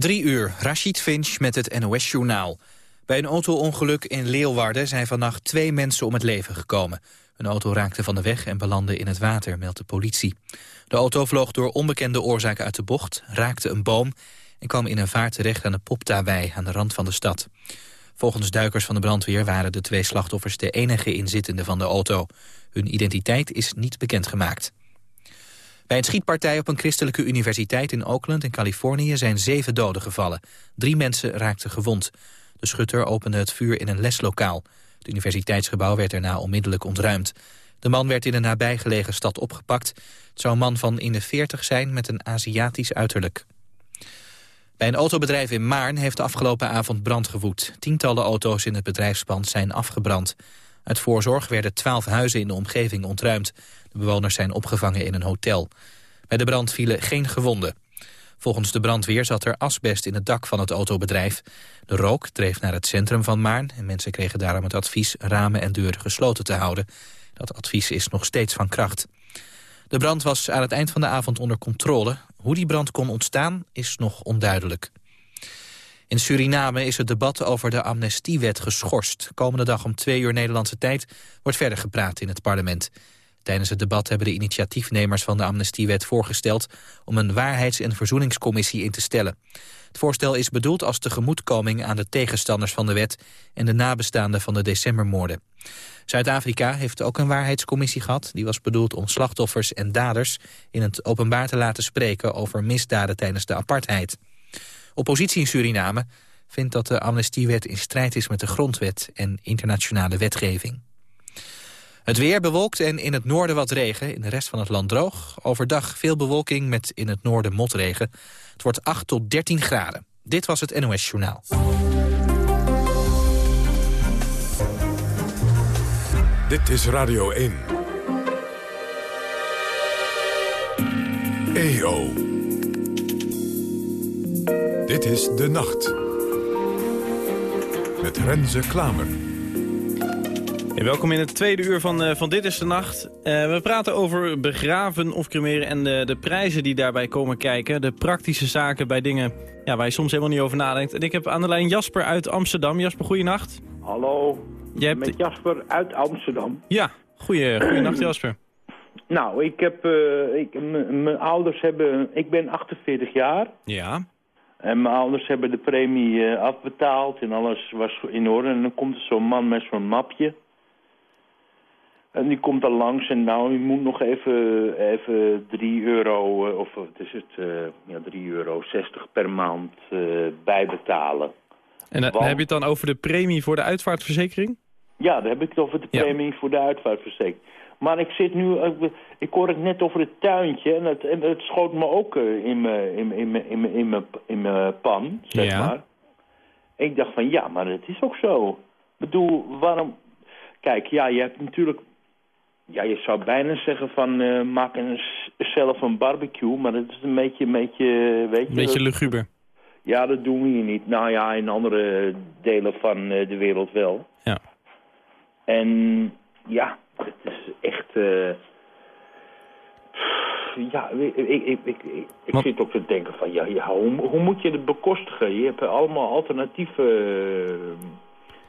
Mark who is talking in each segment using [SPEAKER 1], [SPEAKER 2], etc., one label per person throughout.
[SPEAKER 1] Drie uur, Rashid Finch met het NOS-journaal. Bij een auto-ongeluk in Leeuwarden zijn vannacht twee mensen om het leven gekomen. Een auto raakte van de weg en belandde in het water, meldt de politie. De auto vloog door onbekende oorzaak uit de bocht, raakte een boom... en kwam in een vaart terecht aan de Poptawei aan de rand van de stad. Volgens duikers van de brandweer waren de twee slachtoffers de enige inzittenden van de auto. Hun identiteit is niet bekendgemaakt. Bij een schietpartij op een christelijke universiteit in Oakland in Californië zijn zeven doden gevallen. Drie mensen raakten gewond. De schutter opende het vuur in een leslokaal. Het universiteitsgebouw werd daarna onmiddellijk ontruimd. De man werd in een nabijgelegen stad opgepakt. Het zou een man van in de 40 zijn met een Aziatisch uiterlijk. Bij een autobedrijf in Maarn heeft de afgelopen avond brand gewoed. Tientallen auto's in het bedrijfspand zijn afgebrand. Uit voorzorg werden twaalf huizen in de omgeving ontruimd. De bewoners zijn opgevangen in een hotel. Bij de brand vielen geen gewonden. Volgens de brandweer zat er asbest in het dak van het autobedrijf. De rook dreef naar het centrum van Maarn... en mensen kregen daarom het advies ramen en deuren gesloten te houden. Dat advies is nog steeds van kracht. De brand was aan het eind van de avond onder controle. Hoe die brand kon ontstaan is nog onduidelijk. In Suriname is het debat over de amnestiewet geschorst. Komende dag om twee uur Nederlandse tijd wordt verder gepraat in het parlement. Tijdens het debat hebben de initiatiefnemers van de amnestiewet voorgesteld om een waarheids- en verzoeningscommissie in te stellen. Het voorstel is bedoeld als tegemoetkoming aan de tegenstanders van de wet en de nabestaanden van de decembermoorden. Zuid-Afrika heeft ook een waarheidscommissie gehad. Die was bedoeld om slachtoffers en daders in het openbaar te laten spreken over misdaden tijdens de apartheid. Oppositie in Suriname vindt dat de amnestiewet in strijd is met de grondwet en internationale wetgeving. Het weer bewolkt en in het noorden wat regen, in de rest van het land droog. Overdag veel bewolking met in het noorden motregen. Het wordt 8 tot 13 graden. Dit was het NOS Journaal.
[SPEAKER 2] Dit is Radio 1. EO. Dit is De Nacht. Met Renze Klamer.
[SPEAKER 3] Welkom in het tweede uur van, uh, van Dit is de Nacht. Uh, we praten over begraven of cremeren en de, de prijzen die daarbij komen kijken. De praktische zaken bij dingen ja, waar je soms helemaal niet over nadenkt. En ik heb aan de lijn Jasper uit Amsterdam. Jasper, goeienacht.
[SPEAKER 4] Hallo, hebt... met Jasper uit Amsterdam.
[SPEAKER 3] Ja, goeie, goeienacht Jasper.
[SPEAKER 4] Nou, ik heb, uh, ik, mijn ouders hebben, ik ben 48 jaar.
[SPEAKER 3] Ja.
[SPEAKER 4] En mijn ouders hebben de premie uh, afbetaald en alles was in orde. En dan komt er zo'n man met zo'n mapje. En die komt dan langs en nou, je moet nog even, even 3 euro, uh, of wat is het, uh, ja, 3 euro 60 per maand bijbetalen.
[SPEAKER 3] En heb je het dan over de premie voor de uitvaartverzekering?
[SPEAKER 4] Ja, dan heb ik het over de premie voor de uitvaartverzekering. Maar ik zit nu, ik hoor het net over het tuintje en het, en het schoot me ook in mijn in, in, in, in, pan, zeg maar. Ik dacht van ja, maar het is ook zo. Ik bedoel, waarom... Kijk, ja, je hebt natuurlijk... Ja, je zou bijna zeggen van uh, maak een, zelf een barbecue, maar dat is een beetje, een beetje weet je... Een
[SPEAKER 3] beetje luguber.
[SPEAKER 4] Ja, dat doen we hier niet. Nou ja, in andere delen van de wereld wel.
[SPEAKER 3] Ja.
[SPEAKER 4] En ja, het is echt... Uh, ja, ik, ik, ik, ik, ik zit ook te denken van, ja, ja hoe, hoe moet je het bekostigen? Je hebt allemaal alternatieven.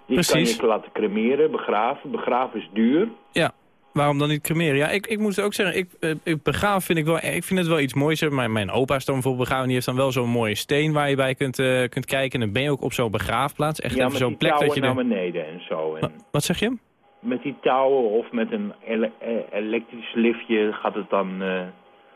[SPEAKER 4] Die
[SPEAKER 3] Precies.
[SPEAKER 4] kan je laten cremeren, begraven. Begraven is duur.
[SPEAKER 3] Ja, waarom dan niet cremeren? Ja, ik, ik moet ook zeggen, ik, uh, ik begraven vind ik wel, ik vind het wel iets moois. Mijn, mijn opa is dan bijvoorbeeld begraven, die heeft dan wel zo'n mooie steen waar je bij kunt, uh, kunt kijken. En dan ben je ook op zo'n begraafplaats. Echt
[SPEAKER 4] ja,
[SPEAKER 3] even zo'n plek dat je
[SPEAKER 4] naar beneden en zo. En...
[SPEAKER 3] Wat zeg je?
[SPEAKER 4] Met die touwen of met een ele elektrisch liftje gaat het dan... Uh,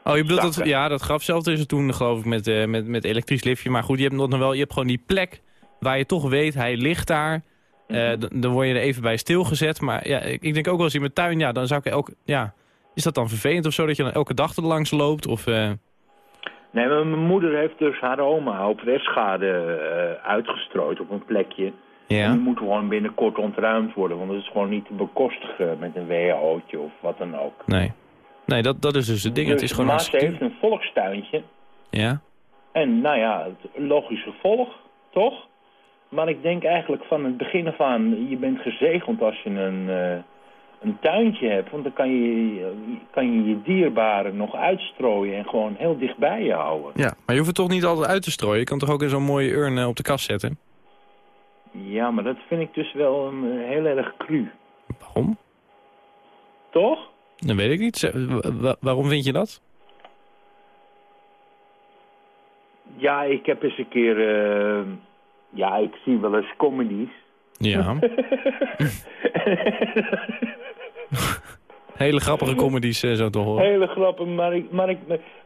[SPEAKER 3] oh, je bedoelt dat, ja, dat graf zelf is het toen geloof ik met, uh, met, met elektrisch liftje. Maar goed, je hebt nog wel, je hebt gewoon die plek waar je toch weet, hij ligt daar. Uh, mm -hmm. Dan word je er even bij stilgezet. Maar ja, ik, ik denk ook wel eens in mijn tuin, ja, dan zou ik ook, ja, is dat dan vervelend of zo dat je dan elke dag er langs loopt? Of, uh...
[SPEAKER 4] Nee, maar mijn moeder heeft dus haar oma op Westschade uh, uitgestrooid op een plekje.
[SPEAKER 3] Ja.
[SPEAKER 4] En die moet gewoon binnenkort ontruimd worden, want het is gewoon niet te bekostigen met een WHO'tje of wat dan ook.
[SPEAKER 3] Nee, nee dat, dat is dus het ding.
[SPEAKER 4] Dus
[SPEAKER 3] het is gewoon
[SPEAKER 4] maar ze heeft een volkstuintje.
[SPEAKER 3] Ja.
[SPEAKER 4] En nou ja, het logisch gevolg, toch? Maar ik denk eigenlijk van het begin af aan, je bent gezegend als je een, uh, een tuintje hebt. Want dan kan je, kan je je dierbaren nog uitstrooien en gewoon heel dichtbij je houden.
[SPEAKER 3] Ja, maar je hoeft het toch niet altijd uit te strooien? Je kan toch ook in zo'n mooie urn eh, op de kast zetten?
[SPEAKER 4] Ja, maar dat vind ik dus wel een, eh, heel erg cru.
[SPEAKER 3] Waarom?
[SPEAKER 4] Toch?
[SPEAKER 3] Dat weet ik niet. Waarom vind je dat?
[SPEAKER 4] Ja, ik heb eens een keer... eh, ja, ik zie wel eens comedies.
[SPEAKER 3] Ja. Hele grappige comedies eh, zo te horen.
[SPEAKER 4] Hele grappig, maar ik, maar ik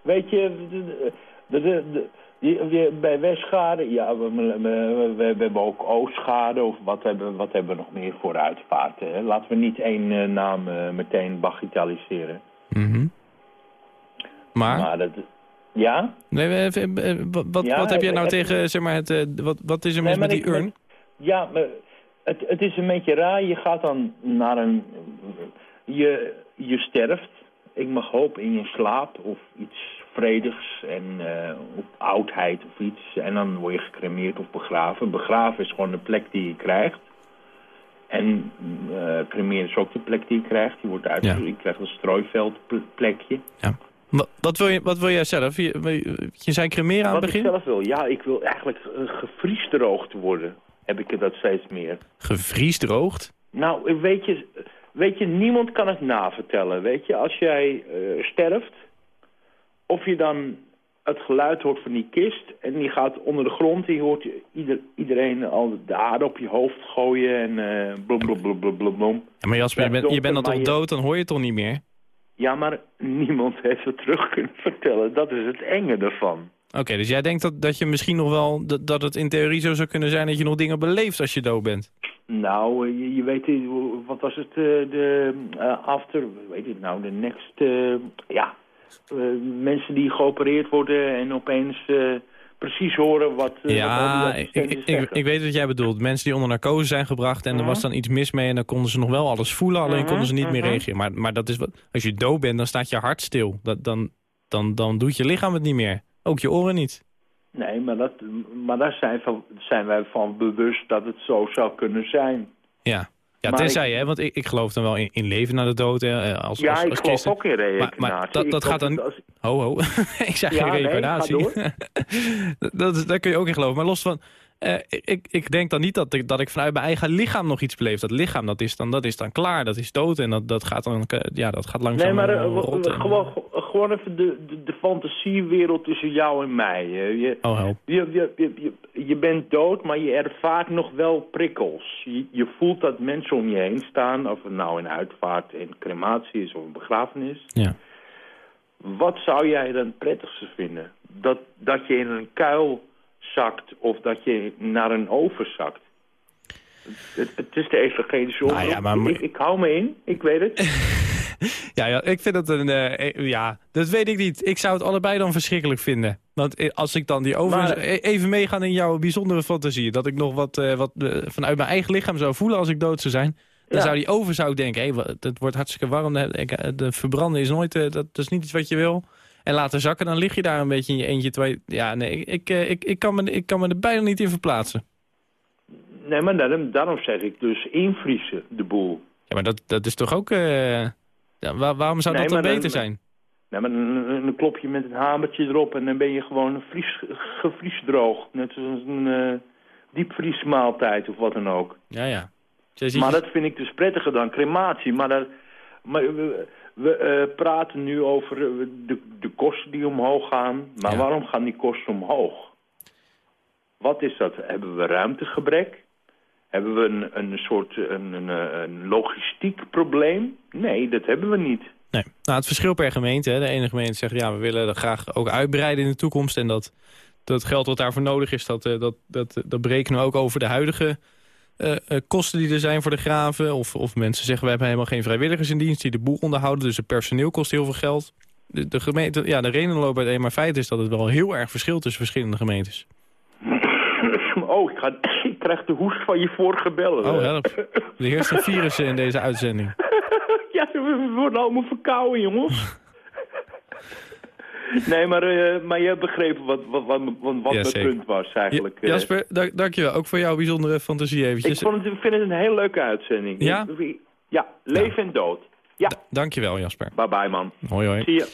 [SPEAKER 4] weet je, de, de, de, die- bij Westschade, ja, we, we, we- hebben ook Oostschade, of wat hebben, wat hebben we nog meer voor uitvaarten. Hè? Laten we niet één eh, naam eh, meteen bagatelliseren.
[SPEAKER 3] Mhm. Maar,
[SPEAKER 4] Maar dat, ja?
[SPEAKER 3] nee, eh, eh, wat, wat,
[SPEAKER 4] Ja,
[SPEAKER 3] wat heb jij nou tegen, zeg maar, het, eh, wat, wat is er mis
[SPEAKER 4] Nee,
[SPEAKER 3] met die
[SPEAKER 4] ik-
[SPEAKER 3] urn?
[SPEAKER 4] Ja, maar het, het is een beetje raar. Je gaat dan naar een... Je, je sterft. Ik mag hopen in je slaap of iets vredigs en op oudheid of iets. En dan word je gecremeerd of begraven. Begraven is gewoon de plek die je krijgt. En eh cremeren is ook de plek die je krijgt. Je, wordt uit,
[SPEAKER 3] Ja.
[SPEAKER 4] je krijgt een strooiveldplekje.
[SPEAKER 3] Wa- Wat wil, je, wat wil jij zelf? Je, je- je zei cremeren aan
[SPEAKER 4] Wat
[SPEAKER 3] het
[SPEAKER 4] ik
[SPEAKER 3] begin?
[SPEAKER 4] zelf wil, ja, ik wil eigenlijk uh, gevriesdroogd worden. Heb ik dat steeds meer.
[SPEAKER 3] Gevriesdroogd?
[SPEAKER 4] Nou, weet je, weet je, niemand kan het navertellen. Weet je, als jij eh, sterft, of je dan het geluid hoort van die kist... en die gaat onder de grond en je hoort ieder, iedereen al de aarde op je hoofd gooien... en eh blom, blom, blom, blom, blom, blom.
[SPEAKER 3] Ja, maar Jasper, je bent, je bent dan toch dood, dan hoor je het toch niet meer?
[SPEAKER 4] Ja, maar niemand heeft het terug kunnen vertellen. Dat is het enge ervan.
[SPEAKER 3] Oké, dus jij denkt dat, dat je misschien nog wel... Dat, dat het in theorie zo zou kunnen zijn dat je nog dingen beleeft als je dood bent?
[SPEAKER 4] Nou, eh, je, je weet, wat was het, eh, de eh, after, weet ik nou, de next, ja, mensen die geopereerd worden en opeens precies horen wat, eh, wat
[SPEAKER 3] ja, ik, ik, ik, weet wat jij bedoelt. Mensen die onder narcose zijn gebracht en er was dan iets mis mee... en dan konden ze nog wel alles voelen, alleen
[SPEAKER 4] Mhm,
[SPEAKER 3] konden ze niet meer
[SPEAKER 4] mhm.
[SPEAKER 3] reageren. Maar, maar dat is wat, als je dood bent, dan staat je hart stil. Dat, dan, dan, dan doet je lichaam het niet meer. Ook je oren niet.
[SPEAKER 4] Nee, maar, dat, maar daar zijn, van, zijn wij van bewust dat het zo zou kunnen zijn.
[SPEAKER 3] Ja, ja
[SPEAKER 4] Maar
[SPEAKER 3] tenzij,
[SPEAKER 4] ik-
[SPEAKER 3] hè, want ik, ik geloof dan wel in, in leven na de dood. Hè, eh, als,
[SPEAKER 4] ja,
[SPEAKER 3] als,
[SPEAKER 4] ik
[SPEAKER 3] als
[SPEAKER 4] geloof
[SPEAKER 3] christen.
[SPEAKER 4] ook in reïncarnatie.
[SPEAKER 3] Maar- maar dat-
[SPEAKER 4] Ik
[SPEAKER 3] dat gaat dan-
[SPEAKER 4] als-
[SPEAKER 3] Ho, ho. ik zeg
[SPEAKER 4] Ja,
[SPEAKER 3] geen
[SPEAKER 4] nee,
[SPEAKER 3] reïncarnatie.
[SPEAKER 4] ga
[SPEAKER 3] dat, daar kun je ook in geloven. Maar los van... eh, ik, ik denk dan niet dat ik, dat ik vanuit mijn eigen lichaam nog iets beleef. Dat lichaam, dat is dan, dat is dan klaar. Dat is dood en dat, dat gaat dan eh, ja, dat gaat langzaam
[SPEAKER 4] Nee, maar
[SPEAKER 3] eh,
[SPEAKER 4] eh, gewoon, gewoon even de, de, de fantasiewereld tussen jou en mij. Je,
[SPEAKER 3] Oh, help.
[SPEAKER 4] Je, je, je, je, bent dood, maar je ervaart nog wel prikkels. Je, je voelt dat mensen om je heen staan, of het nou een uitvaart en crematie is of een begrafenis.
[SPEAKER 3] Ja.
[SPEAKER 4] Wat zou jij dan het prettigste vinden? Dat, dat je in een kuil zakt of dat je naar een oven zakt? Het, het is de evangelische
[SPEAKER 3] Nou ja, maar
[SPEAKER 4] ik, ik hou me in, ik weet het.
[SPEAKER 3] Ja, ja, ik vind het een... eh, eh, ja, dat weet ik niet. Ik zou het allebei dan verschrikkelijk vinden. Want eh, als ik dan die over... E- even meegaan in jouw bijzondere fantasie. Dat ik nog wat, eh, wat vanuit mijn eigen lichaam zou voelen als ik dood zou zijn. Dan
[SPEAKER 4] Ja.
[SPEAKER 3] zou die over zou denken, hey, het wordt hartstikke warm. De, verbranden is nooit... dat, dat is niet iets wat je wil. En laten zakken, dan lig je daar een beetje in je eentje. Terwijl je- ja, nee, ik, ik, ik, kan me, ik kan me er bijna niet in verplaatsen.
[SPEAKER 4] Nee, maar daarom, daarom zeg ik dus invriezen, de boel.
[SPEAKER 3] Ja, maar dat, dat is toch ook... ja, waar- waarom zou
[SPEAKER 4] Nee,
[SPEAKER 3] dat dan beter zijn?
[SPEAKER 4] Nee, maar dan, dan klop je met een hamertje erop en dan ben je gewoon een vries, gevriesdroogd. Net zoals een eh diepvriesmaaltijd of wat dan ook.
[SPEAKER 3] Ja, ja.
[SPEAKER 4] Maar dat vind ik dus prettiger dan crematie. Maar, daar, maar we, we eh, praten nu over eh, de, de kosten die omhoog gaan. Maar
[SPEAKER 3] Ja.
[SPEAKER 4] waarom gaan die kosten omhoog? Wat is dat? Hebben we ruimtegebrek? Hebben we een, een soort een, een, logistiek probleem? Nee, dat hebben we niet.
[SPEAKER 3] Nee. Nou, het verschil per gemeente. Hè. De ene gemeente zegt, ja, we willen dat graag ook uitbreiden in de toekomst. En dat, dat geld wat daarvoor nodig is, dat, eh, dat, dat, dat berekenen we ook over de huidige eh, eh, kosten die er zijn voor de graven. Of, of mensen zeggen, we hebben helemaal geen vrijwilligers in dienst die de boel onderhouden. Dus het personeel kost heel veel geld. De, gemeente, ja, de reden loopt uiteen, maar feit is dat het wel heel erg verschilt tussen verschillende gemeentes.
[SPEAKER 4] Oh, ik, ga, ik krijg de hoest van je vorige bellen.
[SPEAKER 3] Oh, help. Er heerst een virus in deze uitzending.
[SPEAKER 4] ja, we worden allemaal verkouden, jongens. nee, maar, eh, maar je hebt begrepen wat, wat, wat, wat, wat
[SPEAKER 3] Ja,
[SPEAKER 4] mijn
[SPEAKER 3] zeker.
[SPEAKER 4] punt was eigenlijk.
[SPEAKER 3] Ja,
[SPEAKER 4] eh.
[SPEAKER 3] Jasper, dank, dankjewel. Ook voor jouw bijzondere fantasie
[SPEAKER 4] ik
[SPEAKER 3] eventjes.
[SPEAKER 4] vond het, vind het een hele leuke uitzending.
[SPEAKER 3] Ja?
[SPEAKER 4] Ja, Leven en dood. Ja.
[SPEAKER 3] dankjewel, Jasper.
[SPEAKER 4] Bye bye, man.
[SPEAKER 3] Hoi, hoi.
[SPEAKER 4] Zie je.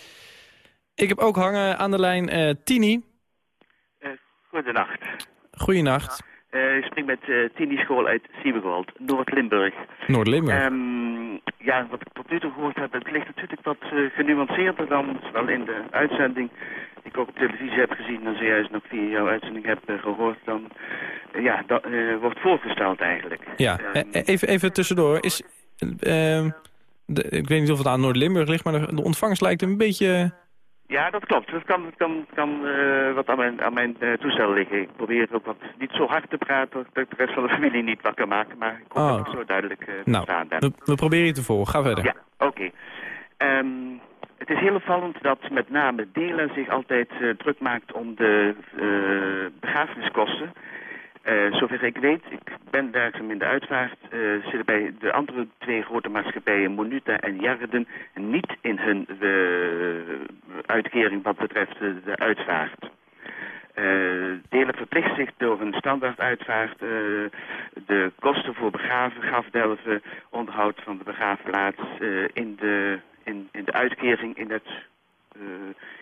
[SPEAKER 3] Ik heb ook hangen aan de lijn uh, Tini.
[SPEAKER 5] Uh, goedenacht.
[SPEAKER 3] Goedenacht.
[SPEAKER 5] Uh, ik spreek met uh, Tini School uit Siebegold, Noord-Limburg.
[SPEAKER 3] Noord-Limburg?
[SPEAKER 5] Um, ja, wat ik tot nu toe gehoord heb, het ligt natuurlijk wat uh, genuanceerder dan zowel in de uitzending die ik ook op televisie heb gezien en zojuist nog via jouw uitzending heb gehoord, dan ja, dat wordt voorgesteld eigenlijk.
[SPEAKER 3] Ja, um, even, even tussendoor. Is, ehm, de, ik weet niet of het aan Noord-Limburg ligt, maar de, de ontvangst lijkt een beetje
[SPEAKER 5] ja, dat klopt. Dat kan, kan, kan uh, wat aan mijn, aan mijn uh, toestel liggen. Ik probeer ook wat niet zo hard te praten dat ik de rest van de familie niet wakker maak. Maar ik hoop oh. dat ik zo duidelijk uh,
[SPEAKER 3] nou,
[SPEAKER 5] staan ben.
[SPEAKER 3] We, we, proberen je te volgen. Ga verder.
[SPEAKER 5] Ja, oké. Okay. Um, het is heel opvallend dat met name Delen zich altijd druk maakt om de begrafeniskosten. Uh, zover ik weet, ik ben werkzaam in de uitvaart, uh, zitten bij de andere twee grote maatschappijen, Monuta en Jarden, niet in hun uh, uitkering wat betreft de uitvaart. delen verplicht zich door een standaard uitvaart de kosten voor begraven, grafdelven, onderhoud van de begraafplaats in, de, in, in de uitkering in het,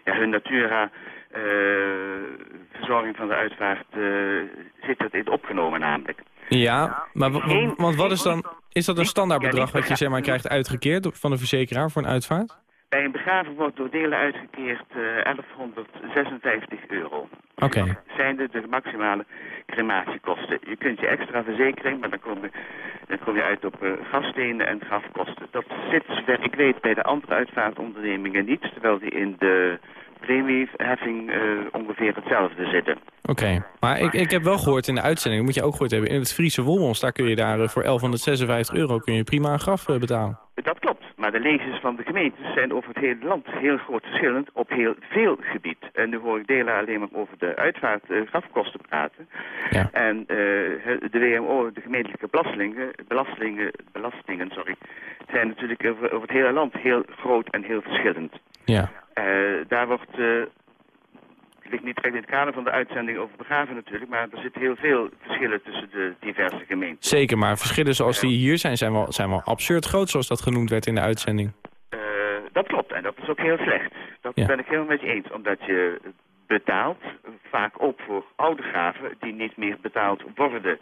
[SPEAKER 5] ja, hun natura verzorging van de uitvaart uh, zit dat in opgenomen namelijk.
[SPEAKER 3] Ja, maar want wat is dan, is dat een standaardbedrag wat je zeg maar krijgt uitgekeerd van de verzekeraar voor een uitvaart?
[SPEAKER 5] Bij een begraven wordt door delen uitgekeerd uh, 1156 euro.
[SPEAKER 3] Oké. Okay.
[SPEAKER 5] zijn de, de maximale crematiekosten. Je kunt je extra verzekering, maar dan kom je, dan kom je uit op uh, gasstenen en grafkosten. Dat zit, zover ik weet, bij de andere uitvaartondernemingen niet, terwijl die in de premieheffing uh, ongeveer hetzelfde zitten.
[SPEAKER 3] Oké, okay. maar ik, ik heb wel gehoord in de uitzending, dat moet je ook gehoord hebben, in het Friese Wommels, daar kun je daar uh, voor 1156 euro kun je prima een graf uh, betalen.
[SPEAKER 5] Dat klopt, maar de leges van de gemeentes zijn over het hele land heel groot verschillend op heel veel gebied. En nu hoor ik delen alleen maar over de uitvaart grafkosten praten.
[SPEAKER 3] Ja.
[SPEAKER 5] En de WMO, de gemeentelijke belastingen, belastingen, belastingen sorry, zijn natuurlijk over, over het hele land heel groot en heel verschillend.
[SPEAKER 3] Ja.
[SPEAKER 5] Uh, daar wordt, uh, het ligt niet direct in het kader van de uitzending over begraven natuurlijk, maar er zitten heel veel verschillen tussen de diverse gemeenten.
[SPEAKER 3] Zeker, maar verschillen zoals die hier zijn, zijn wel, zijn wel absurd groot, zoals dat genoemd werd in de uitzending.
[SPEAKER 5] Uh, dat klopt, en dat is ook heel slecht. Dat ja. ben ik helemaal met je eens, omdat je betaalt, vaak ook voor oude graven, die niet meer betaald worden.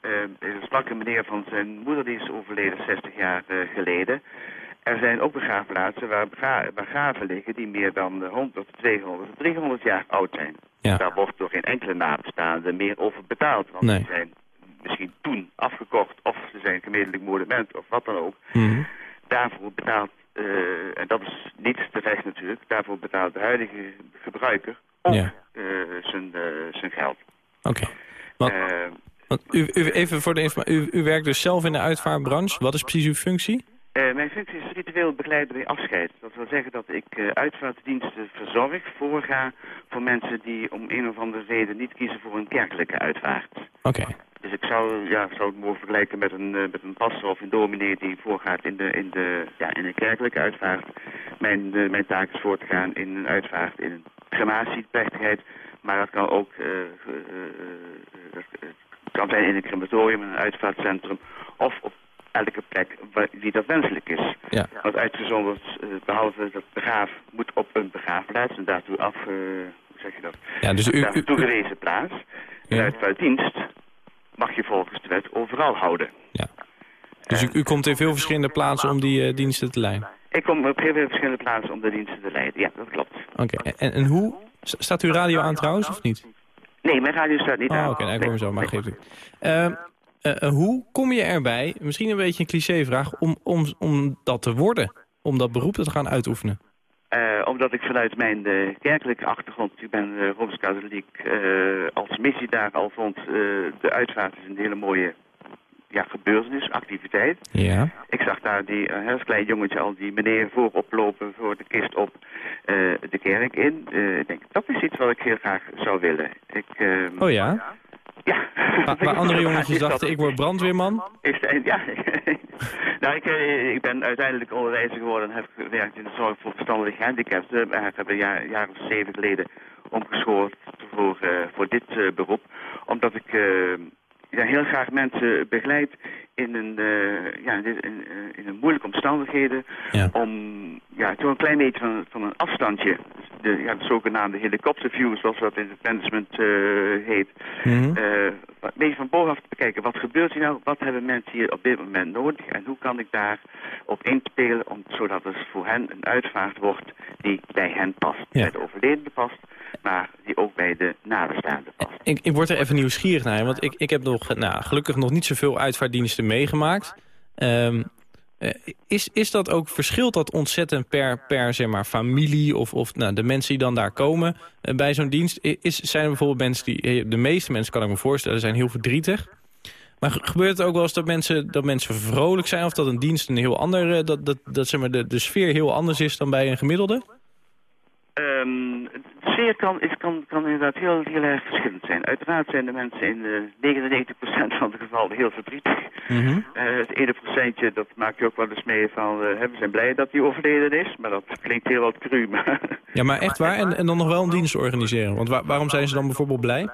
[SPEAKER 5] er sprak een meneer van zijn moeder, die is overleden 60 jaar geleden. Er zijn ook begraafplaatsen waar begraven liggen die meer dan 100, 200, 300 jaar oud zijn.
[SPEAKER 3] Ja.
[SPEAKER 5] Daar wordt door geen enkele nabestaande meer over betaald. Want
[SPEAKER 3] nee.
[SPEAKER 5] die zijn misschien toen afgekocht of ze zijn gemiddellijk monument of wat dan ook.
[SPEAKER 3] Mm -hmm.
[SPEAKER 5] Daarvoor betaalt, uh, en dat is niet terecht natuurlijk, daarvoor betaalt de huidige gebruiker ook
[SPEAKER 3] ja.
[SPEAKER 5] uh, zijn, uh, zijn geld.
[SPEAKER 3] Oké. Okay. U, u, even voor de informatie, u, u werkt dus zelf in de uitvaartbranche. Wat is precies uw functie?
[SPEAKER 5] Uh, mijn functie is ritueel begeleider bij afscheid. Dat wil zeggen dat ik uh, uitvaartdiensten verzorg, voorga voor mensen die om een of andere reden niet kiezen voor een kerkelijke uitvaart.
[SPEAKER 3] Oké. Okay.
[SPEAKER 5] Dus ik zou, ja, zou het mogen vergelijken met een, uh, met een pastor of een dominee die voorgaat in de, in de, ja, in een kerkelijke uitvaart. Mijn, mijn taak is voor te gaan in een uitvaart, in een crematieplechtigheid. Maar dat kan ook dat kan zijn in een crematorium, in een uitvaartcentrum of op elke plek die dat wenselijk is.
[SPEAKER 3] Ja.
[SPEAKER 5] Want uitgezonderd, uh, behalve dat begraaf moet op een begraafplaats en daartoe af, uh, hoe zeg je dat?
[SPEAKER 3] Ja, dus u,
[SPEAKER 5] daartoe toegewezen plaats. En
[SPEAKER 3] Ja.
[SPEAKER 5] uitvaartdienst mag je volgens de wet overal houden.
[SPEAKER 3] Ja. Dus u, u komt in veel verschillende plaatsen om die uh, diensten te leiden?
[SPEAKER 5] Ik kom op heel veel verschillende plaatsen om de diensten te leiden. Ja, dat klopt.
[SPEAKER 3] Oké. En, en hoe? Staat uw radio aan trouwens, of niet?
[SPEAKER 5] Nee, mijn radio staat niet
[SPEAKER 3] oh,
[SPEAKER 5] aan.
[SPEAKER 3] Oké, okay, nou, ik hoor hem zo, maar geef u. Uh, uh, hoe kom je erbij, misschien een beetje een clichévraag, om, om, om dat te worden? Om dat beroep te gaan uitoefenen?
[SPEAKER 5] Uh, omdat ik vanuit mijn uh, kerkelijke achtergrond, ik ben Rooms-Katholiek, als missie daar al vond, de uitvaart is een hele mooie ja, gebeurtenis, activiteit.
[SPEAKER 3] Ja.
[SPEAKER 5] Ik zag daar die, als klein jongetje al die meneer voorop lopen voor de kist op de kerk in. ik denk, dat is iets wat ik heel graag zou willen. Ik,
[SPEAKER 3] oh ja?
[SPEAKER 5] Ja.
[SPEAKER 3] Maar, maar andere jongetjes dachten, ik word brandweerman?
[SPEAKER 5] Is ja. nou, ik, ik ben uiteindelijk onderwijzer geworden en heb gewerkt in de zorg voor verstandelijk gehandicapten. Ik heb een jaar, jaar of zeven geleden omgeschoold voor, uh, voor dit uh, beroep. Omdat ik uh, ja, heel graag mensen begeleid in een, uh, ja, in, in, in, een moeilijke omstandigheden. Ja. Om ja, toch een klein beetje van, van een afstandje, de, ja, de zogenaamde helikopterview, zoals dat in het management uh, heet, mm -hmm. uh, een beetje van bovenaf te bekijken. Wat gebeurt hier nou? Wat hebben mensen hier op dit moment nodig? En hoe kan ik daar op inspelen, om, zodat het voor hen een uitvaart wordt die bij hen past. Ja. Bij de overledene past, maar die ook bij de nabestaanden past.
[SPEAKER 3] Ik, ik word er even nieuwsgierig naar, want ik, ik heb nog, nou, gelukkig nog niet zoveel uitvaartdiensten meegemaakt. Um, is, is dat ook, verschilt dat ontzettend per, per zeg maar, familie of, of nou, de mensen die dan daar komen uh, bij zo'n dienst? Is, zijn er bijvoorbeeld mensen die, de meeste mensen kan ik me voorstellen, zijn heel verdrietig. Maar gebeurt het ook wel eens dat mensen, dat mensen vrolijk zijn of dat een dienst een heel ander, dat, dat, dat zeg maar, de, de sfeer heel anders is dan bij een gemiddelde?
[SPEAKER 5] Um, sfeer kan, is, kan, kan inderdaad heel, heel erg verschillend zijn. Uiteraard zijn de mensen in uh, 99% van de gevallen heel verdrietig. Mm -hmm. uh, het ene procentje, dat maak je ook wel eens mee van... Uh, we zijn blij dat hij overleden is, maar dat klinkt heel wat cru. Maar
[SPEAKER 3] ja, maar echt waar? En, en dan nog wel een dienst organiseren? Want waar, waarom zijn ze dan bijvoorbeeld blij?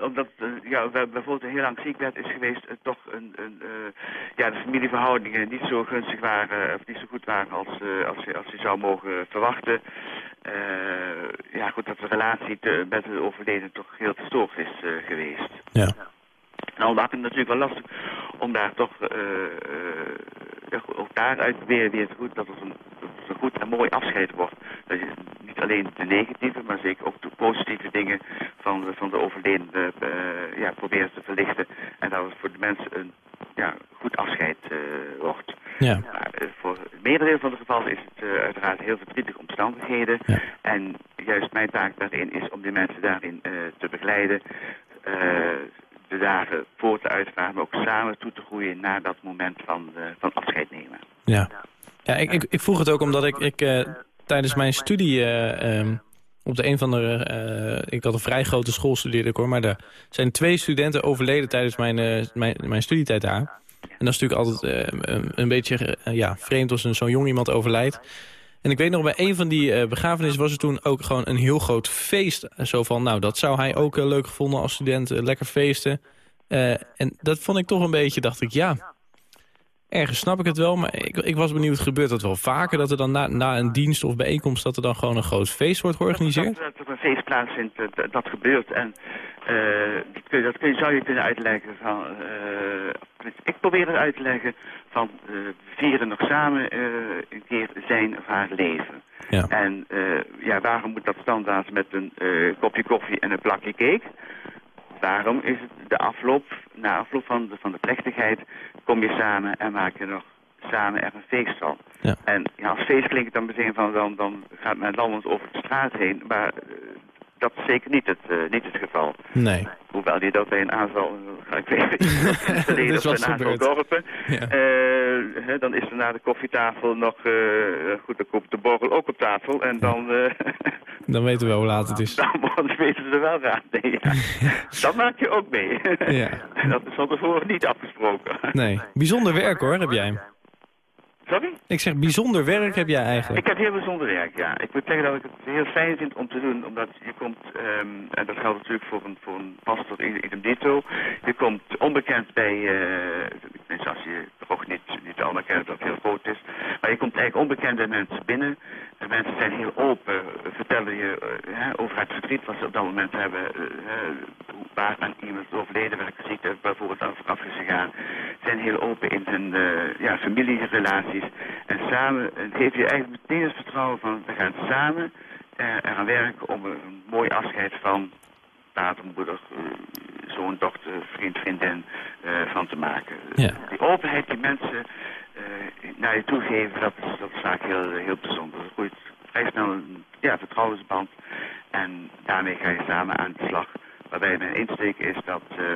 [SPEAKER 5] Omdat ja, we bijvoorbeeld heel lang ziek werd, is geweest toch een, een ja, de familieverhoudingen niet zo gunstig waren, of niet zo goed waren als, als, je, als je zou mogen verwachten. ja goed, dat de relatie te, met de overleden toch heel verstoord is geweest.
[SPEAKER 3] Ja.
[SPEAKER 5] Nou maakt het natuurlijk wel lastig om daar toch, uh, uh, ook daaruit weer, weer te goed, dat het, een, dat het een goed en mooi afscheid wordt. Dat je niet alleen de negatieve, maar zeker ook de positieve dingen van, van de overledene uh, ja, probeert te verlichten. En dat het voor de mensen een ja, goed afscheid wordt.
[SPEAKER 3] Ja.
[SPEAKER 5] Maar, voor het merendeel van de gevallen is het uiteraard heel verdrietige omstandigheden.
[SPEAKER 3] Ja.
[SPEAKER 5] En juist mijn taak daarin is om die mensen daarin te begeleiden de dagen voor te uitvaart, maar ook samen toe te groeien naar dat moment van, uh, van afscheid nemen.
[SPEAKER 3] Ja, ja ik, ik, ik vroeg het ook omdat ik, ik uh, tijdens mijn studie uh, um, op de een van de... ik had een vrij grote school studeerde ik hoor, maar er zijn twee studenten overleden tijdens mijn, mijn, mijn studietijd daar. En dat is natuurlijk altijd een, een beetje ja, vreemd als zo'n jong iemand overlijdt. En ik weet nog, bij een van die uh, begrafenissen was er toen ook gewoon een heel groot feest. Zo van, nou, dat zou hij ook uh, leuk gevonden als student, uh, lekker feesten. en dat vond ik toch een beetje, dacht ik, ja, ergens snap ik het wel. Maar ik, ik was benieuwd, gebeurt dat wel vaker? Dat er dan na, na een dienst of bijeenkomst, dat er dan gewoon een groot feest wordt georganiseerd?
[SPEAKER 5] Dat, dat er een feest plaatsvindt, dat, dat gebeurt. En dat, kun, dat kun, zou je kunnen uitleggen van... ik probeer het uit te leggen van we vieren nog samen een keer zijn of haar leven.
[SPEAKER 3] Ja.
[SPEAKER 5] En ja, waarom moet dat standaard met een kopje koffie en een plakje cake? Daarom is het de afloop, na afloop van de, van de plechtigheid, kom je samen en maak je nog samen er een feest van.
[SPEAKER 3] Ja.
[SPEAKER 5] En ja, als feest klinkt het dan meteen van, dan, dan gaat men landend over de straat heen, maar dat is zeker niet het, uh, niet het geval.
[SPEAKER 3] Nee.
[SPEAKER 5] Hoewel die dat bij een aanval, ga ik weten, in
[SPEAKER 3] is
[SPEAKER 5] een aantal dorpen.
[SPEAKER 3] Ja.
[SPEAKER 5] Hè, dan is er na de koffietafel nog, goed, dan komt de borrel ook op tafel. En dan...
[SPEAKER 3] dan weten we wel hoe laat het is.
[SPEAKER 5] Dan weten ze er wel raad mee. Ja. dat maak je ook mee.
[SPEAKER 3] ja.
[SPEAKER 5] dat is van tevoren niet afgesproken.
[SPEAKER 3] Nee. Bijzonder werk hoor, heb jij.
[SPEAKER 5] Sorry?
[SPEAKER 3] Ik zeg, bijzonder werk heb jij eigenlijk.
[SPEAKER 5] Ik heb heel bijzonder werk, ja. Ik moet zeggen dat ik het heel fijn vind om te doen, omdat je komt, um, en dat geldt natuurlijk voor een, voor een pastor idem dito, je komt onbekend bij, uh, als je toch niet, niet allemaal kent dat het heel groot is, maar je komt eigenlijk onbekende mensen binnen. De mensen zijn heel open, vertellen je uh, over het verdriet wat ze op dat moment hebben, uh, waar aan iemand overleden, welke ziekte bijvoorbeeld zijn heel open in hun ja, familierelaties. En samen geef je eigenlijk meteen het vertrouwen van we gaan samen uh, eraan werken om een mooi afscheid van vader, moeder, uh, zoon, dochter, vriend, vriendin uh, van te maken.
[SPEAKER 3] Ja.
[SPEAKER 5] Die openheid die mensen naar je toe geven, dat is, dat is vaak heel, heel bijzonder. Dat groeit vrij snel een ja, vertrouwensband en daarmee ga je samen aan de slag. Waarbij mijn insteek is dat uh,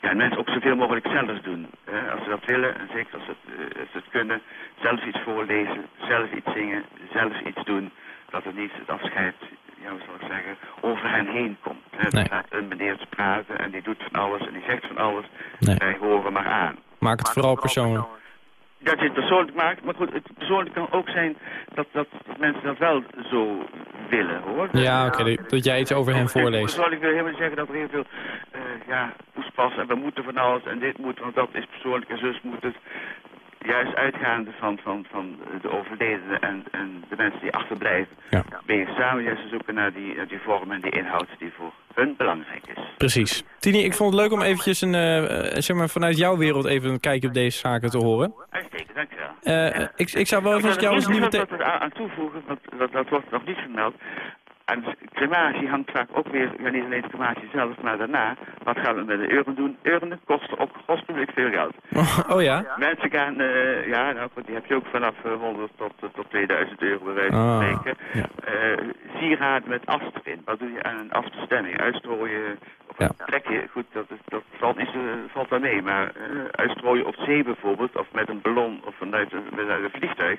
[SPEAKER 5] ja, mensen ook zoveel mogelijk zelf doen. Hè? Als ze dat willen, en zeker als ze het, als ze het kunnen, zelf iets voorlezen, zelf iets zingen, zelf iets doen. Dat er niet het afscheid, ja, hoe zal ik zeggen, over hen heen komt. Hè?
[SPEAKER 3] Nee.
[SPEAKER 5] Er staat een meneer te praten en die doet van alles en die zegt van alles.
[SPEAKER 3] Nee.
[SPEAKER 5] Wij horen maar aan.
[SPEAKER 3] Maak het vooral persoonlijk.
[SPEAKER 5] Dat je het persoonlijk maakt, maar goed, het persoonlijk kan ook zijn dat, dat, dat mensen dat wel zo willen, hoor.
[SPEAKER 3] Ja, oké, okay, dat jij iets over hen voorleest.
[SPEAKER 5] Persoonlijk wil helemaal zeggen dat er heel veel uh, ja, poespas en we moeten van alles en dit moet, want dat is persoonlijk en zus moet het juist uitgaande van, van, van de overledene en, en de mensen die achterblijven, ja. ben je samen juist te zoeken naar die, die vorm en die inhoud die voor hun belangrijk is.
[SPEAKER 3] Precies. Tini, ik vond het leuk om eventjes een, uh, zeg maar vanuit jouw wereld even een kijkje op deze zaken te horen.
[SPEAKER 5] Uitstekend, dankjewel.
[SPEAKER 3] Uh, ik, ik zou wel even als jou als nieuwe...
[SPEAKER 5] Ik wil aan toevoegen, want dat, dat wordt nog niet vermeld. En crematie hangt vaak ook weer, ja, niet alleen de crematie zelf, maar daarna. Wat gaan we met de urnen doen? Urnen kosten ook kostelijk veel geld.
[SPEAKER 3] Oh, ja?
[SPEAKER 5] Mensen gaan, uh, ja, nou, die heb je ook vanaf 100 tot, tot 2000 euro bij wijze van
[SPEAKER 3] Ah,
[SPEAKER 5] spreken.
[SPEAKER 3] ja.
[SPEAKER 5] Uh, sieraden met as erin. Wat doe je aan een afstemming? Uitstrooien op een
[SPEAKER 3] Ja.
[SPEAKER 5] plekje. Goed, dat, is, dat valt, niet, zo- valt wel mee. Maar uh, uitstrooien op zee bijvoorbeeld, of met een ballon of vanuit een, vanuit een vliegtuig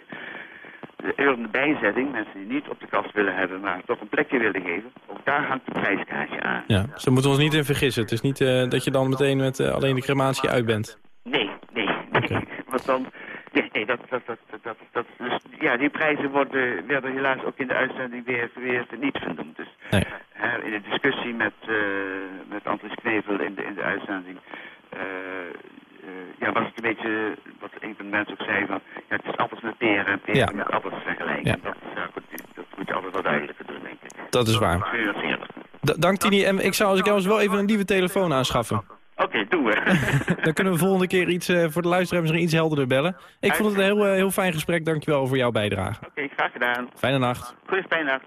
[SPEAKER 5] de urne bijzetting, mensen die niet op de kast willen hebben, maar toch een plekje willen geven, ook daar hangt een prijskaartje aan.
[SPEAKER 3] Ja, daar moeten we ons niet in vergissen. Het is niet eh, dat je dan meteen met eh, alleen de crematie uit bent.
[SPEAKER 5] Nee, nee, nee. Want dan, nee, nee dat, dat, dat, dat, dat, dat- dus, ja, die prijzen worden, werden helaas ook in de uitzending weer, weer niet genoemd. Dus
[SPEAKER 3] Nee.
[SPEAKER 5] in de discussie met, eh met Andries Knevel in de, in de uitzending, ja, was het een beetje, wat van de mensen ook zei, van, ja, het is appels met peren en
[SPEAKER 3] Ja.
[SPEAKER 5] met appels vergelijken.
[SPEAKER 3] Ja.
[SPEAKER 5] Dat, goed, dat moet je altijd wel duidelijker doen, denk ik.
[SPEAKER 3] Dat is waar. D- dank Tini. En ik zou als ik jou eens wel even een nieuwe telefoon aanschaffen.
[SPEAKER 5] Oké, doen we.
[SPEAKER 3] Dan kunnen we volgende keer iets eh, voor de luisteraars misschien iets helderder bellen. Ik vond het een heel, eh, heel fijn gesprek. Dankjewel voor jouw bijdrage.
[SPEAKER 5] Oké, graag gedaan.
[SPEAKER 3] Fijne nacht.
[SPEAKER 5] Goeie fijne nacht.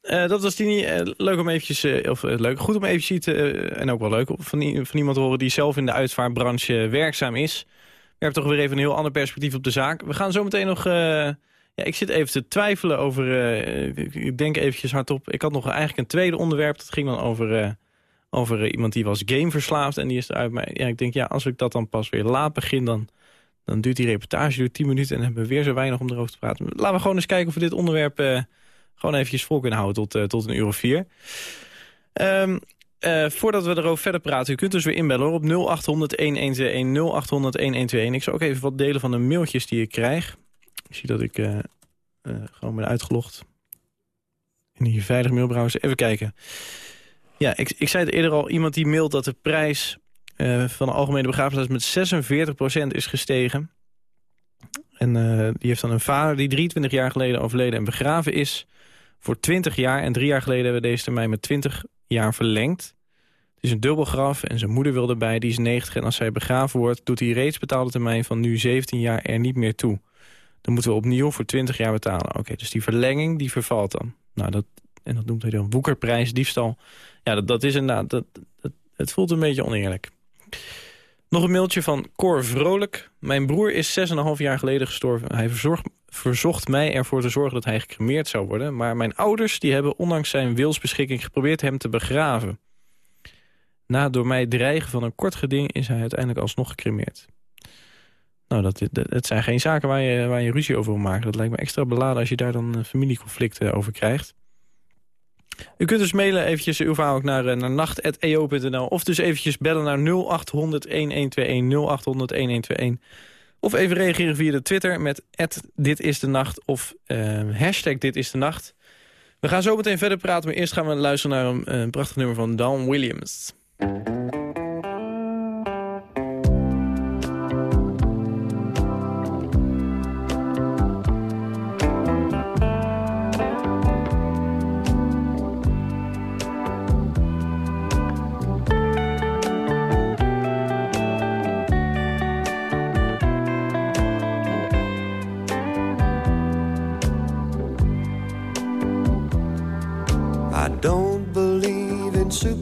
[SPEAKER 3] Eh, dat was Tini. Eh, leuk om eventjes, eh, of eh, leuk, goed om eventjes eh, en ook wel leuk, van, van iemand te horen die zelf in de uitvaartbranche werkzaam is. Hebt toch weer even een heel ander perspectief op de zaak. We gaan zo meteen nog, eh, ja, ik zit even te twijfelen over, eh, ik- denk eventjes hardop. Ik had nog eigenlijk een tweede onderwerp, dat ging dan over, eh, over iemand die was gameverslaafd en die is eruit. Maar ja, ik denk, ja, als ik dat dan pas weer laat begin, dan, dan duurt die reportage duurt 10 minuten en hebben we weer zo weinig om erover te praten. Laten we gewoon eens kijken of we dit onderwerp... gewoon eventjes vol kunnen houden tot, tot een uur of vier. Ehm, eh, voordat we erover verder praten, u kunt dus weer inbellen op 0800-1121, 0800-1121. Ik zal ook even wat delen van de mailtjes die ik krijg. Ik zie dat ik eh, eh, gewoon ben uitgelogd. In die veilige mailbrowser. Even kijken. Ja, ik, ik zei het eerder al, iemand die mailt dat de prijs van de algemene begrafenis met 46% is gestegen. En die heeft dan een vader die 23 jaar geleden overleden en begraven is voor 20 jaar. En drie jaar geleden hebben we deze termijn met 20 jaar verlengd. Het is een dubbel graf en zijn moeder wil erbij, die is 90. En als zij begraven wordt, doet die reeds betaalde termijn van nu 17 jaar er niet meer toe. Dan moeten we opnieuw voor 20 jaar betalen. Oké, dus die verlenging die vervalt dan. Nou, dat, en dat noemt hij dan woekerprijs, diefstal. Ja, dat, dat is inderdaad, dat, het voelt een beetje oneerlijk. Nog een mailtje van Cor Vrolijk. Mijn broer is 6,5 jaar geleden gestorven. Hij verzorg, verzocht mij ervoor te zorgen dat hij gecremeerd zou worden. Maar mijn ouders die hebben ondanks zijn wilsbeschikking geprobeerd hem te begraven. Na door mij dreigen van een kort geding is hij uiteindelijk alsnog gecremeerd. Nou, dat, het zijn geen zaken waar je, waar je ruzie over wil maken. Dat lijkt me extra beladen als je daar dan een familieconflict eh, over krijgt. U kunt dus mailen eventjes uw verhaal ook naar, eh, naar nacht.eo.nl. Of dus eventjes bellen naar 0800 1121 0800 1121. Of even reageren via de Twitter met dit is de nacht of eh, hashtag dit. We gaan zo meteen verder praten, maar eerst gaan we luisteren naar een, een prachtig nummer van Don Williams.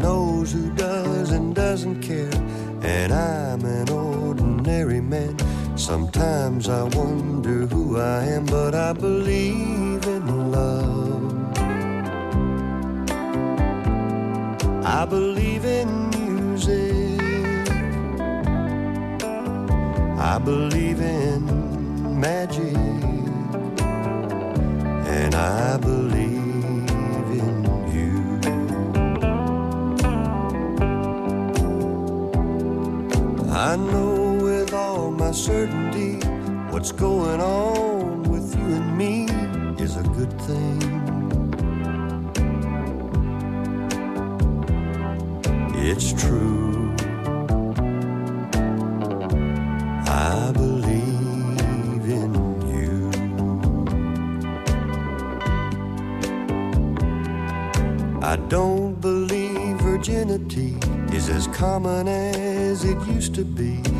[SPEAKER 6] Knows who does and doesn't care. And I'm an ordinary man. Sometimes I wonder who I am, but I believe in love. I believe in music. I believe in magic. And I believe what's going on with you and me is a good thing. It's true. I believe in you. I don't believe virginity is as common as it used to be.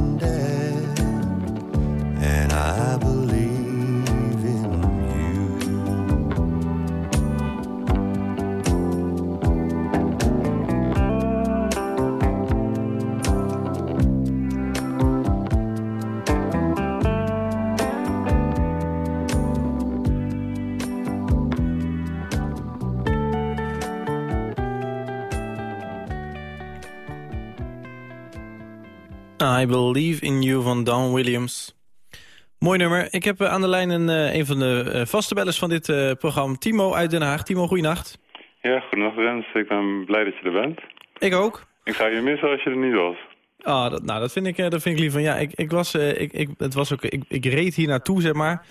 [SPEAKER 6] I Believe in You
[SPEAKER 3] van Don Williams. Mooi nummer. Ik heb eh, aan de lijn een, eh, een van de eh, vaste bellers van dit programma, Timo uit Den Haag. Timo, goeienacht.
[SPEAKER 7] Ja, goedendag Rens. Ik ben blij dat je er bent.
[SPEAKER 3] Ik ook.
[SPEAKER 7] Ik zou je missen als je er niet was.
[SPEAKER 3] Ah, dat, nou, dat vind ik, dat vind ik lief van. Ja, ik, ik was, ik, ik, het was ook, ik, ik reed hier naartoe, zeg maar.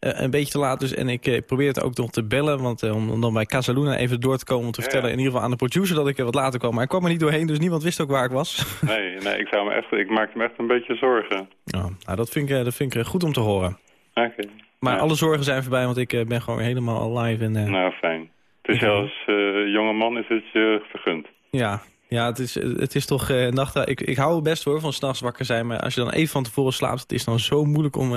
[SPEAKER 3] Eh, een beetje te laat dus. En ik eh, probeerde het ook nog te bellen. Want eh, om, om dan bij Casaluna even door te komen om te vertellen... in ieder geval aan de producer dat ik er wat later kwam. Maar ik kwam er niet doorheen, dus niemand wist ook waar ik was.
[SPEAKER 7] Nee, nee ik, zou me echt, ik maakte me echt een beetje zorgen.
[SPEAKER 3] Oh, nou, dat vind ik, dat vind ik goed om te horen.
[SPEAKER 7] Oké.
[SPEAKER 3] Maar
[SPEAKER 7] Ja.
[SPEAKER 3] alle zorgen zijn voorbij, want ik ben gewoon helemaal alive. En,
[SPEAKER 7] Nou, fijn. Dus eh, jonge man is het je vergund.
[SPEAKER 3] Ja, ja het, is, het is toch nacht. Ik, ik hou best hoor van s'nachts wakker zijn. Maar als je dan even van tevoren slaapt, het is dan zo moeilijk om...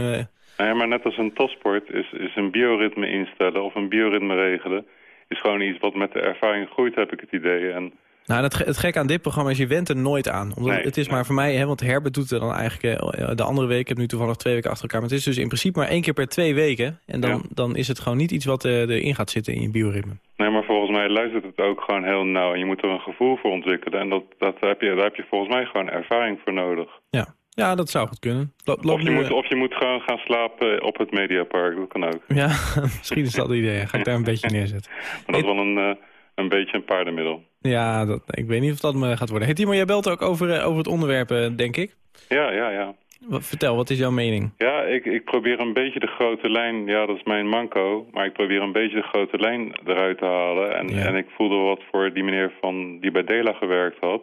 [SPEAKER 7] Nee, maar net als een topsport is, is een bioritme instellen of een bioritme regelen... is gewoon iets wat met de ervaring groeit, heb ik het idee. En
[SPEAKER 3] Nou, het, het gekke aan dit programma is, je went er nooit aan. Omdat
[SPEAKER 7] Nee,
[SPEAKER 3] het is
[SPEAKER 7] nee.
[SPEAKER 3] maar voor mij, hè, want Herbert doet er dan eigenlijk eh, de andere week. Ik heb nu toevallig twee weken achter elkaar. Maar het is dus in principe maar één keer per twee weken. En dan,
[SPEAKER 7] Ja.
[SPEAKER 3] dan is het gewoon niet iets wat eh, erin gaat zitten in je bioritme.
[SPEAKER 7] Nee, maar volgens mij luistert het ook gewoon heel nauw. En je moet er een gevoel voor ontwikkelen. En dat, dat heb je, daar heb je volgens mij gewoon ervaring voor nodig.
[SPEAKER 3] Ja, ja dat zou goed kunnen. Lo-
[SPEAKER 7] Of je, moet,
[SPEAKER 3] eh,
[SPEAKER 7] of je moet gewoon gaan slapen op het Mediapark. Dat kan ook.
[SPEAKER 3] Ja, misschien is dat het idee. Ga ik daar een beetje neerzetten.
[SPEAKER 7] Maar dat is wel een, eh, een beetje een paardenmiddel.
[SPEAKER 3] Ja, dat, ik weet niet of dat me gaat worden. Hey Timo, jij belt ook over, eh, over het onderwerp, denk ik.
[SPEAKER 7] Ja, ja, ja.
[SPEAKER 3] Wat- vertel, wat is jouw mening?
[SPEAKER 7] Ja, ik, ik probeer een beetje de grote lijn... Ja, dat is mijn manco. Maar ik probeer een beetje de grote lijn eruit te halen. En,
[SPEAKER 3] Ja.
[SPEAKER 7] en ik voelde wat voor die meneer van, die bij Dela gewerkt had.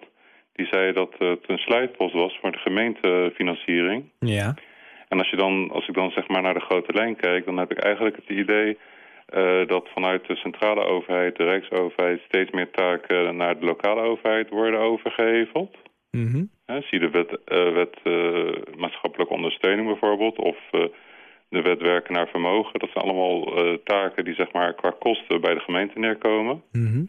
[SPEAKER 7] Die zei dat het een sluitpost was voor de gemeentefinanciering.
[SPEAKER 3] Ja.
[SPEAKER 7] En als, je dan, als ik dan zeg maar naar de grote lijn kijk... dan heb ik eigenlijk het idee eh, dat vanuit de centrale overheid... de rijksoverheid steeds meer taken naar de lokale overheid worden overgeheveld.
[SPEAKER 3] Mhm.
[SPEAKER 7] Hè, zie de wet, eh, wet eh, maatschappelijke ondersteuning bijvoorbeeld... of de wet werken naar vermogen. Dat zijn allemaal taken die zeg maar qua kosten bij de gemeente neerkomen.
[SPEAKER 3] Mhm.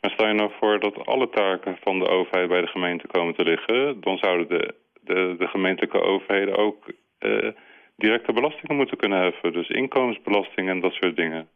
[SPEAKER 7] Maar stel je nou voor dat alle taken van de overheid bij de gemeente komen te liggen... dan zouden de, de, de gemeentelijke overheden ook uh, directe belastingen moeten kunnen heffen. Dus inkomensbelasting en dat soort dingen.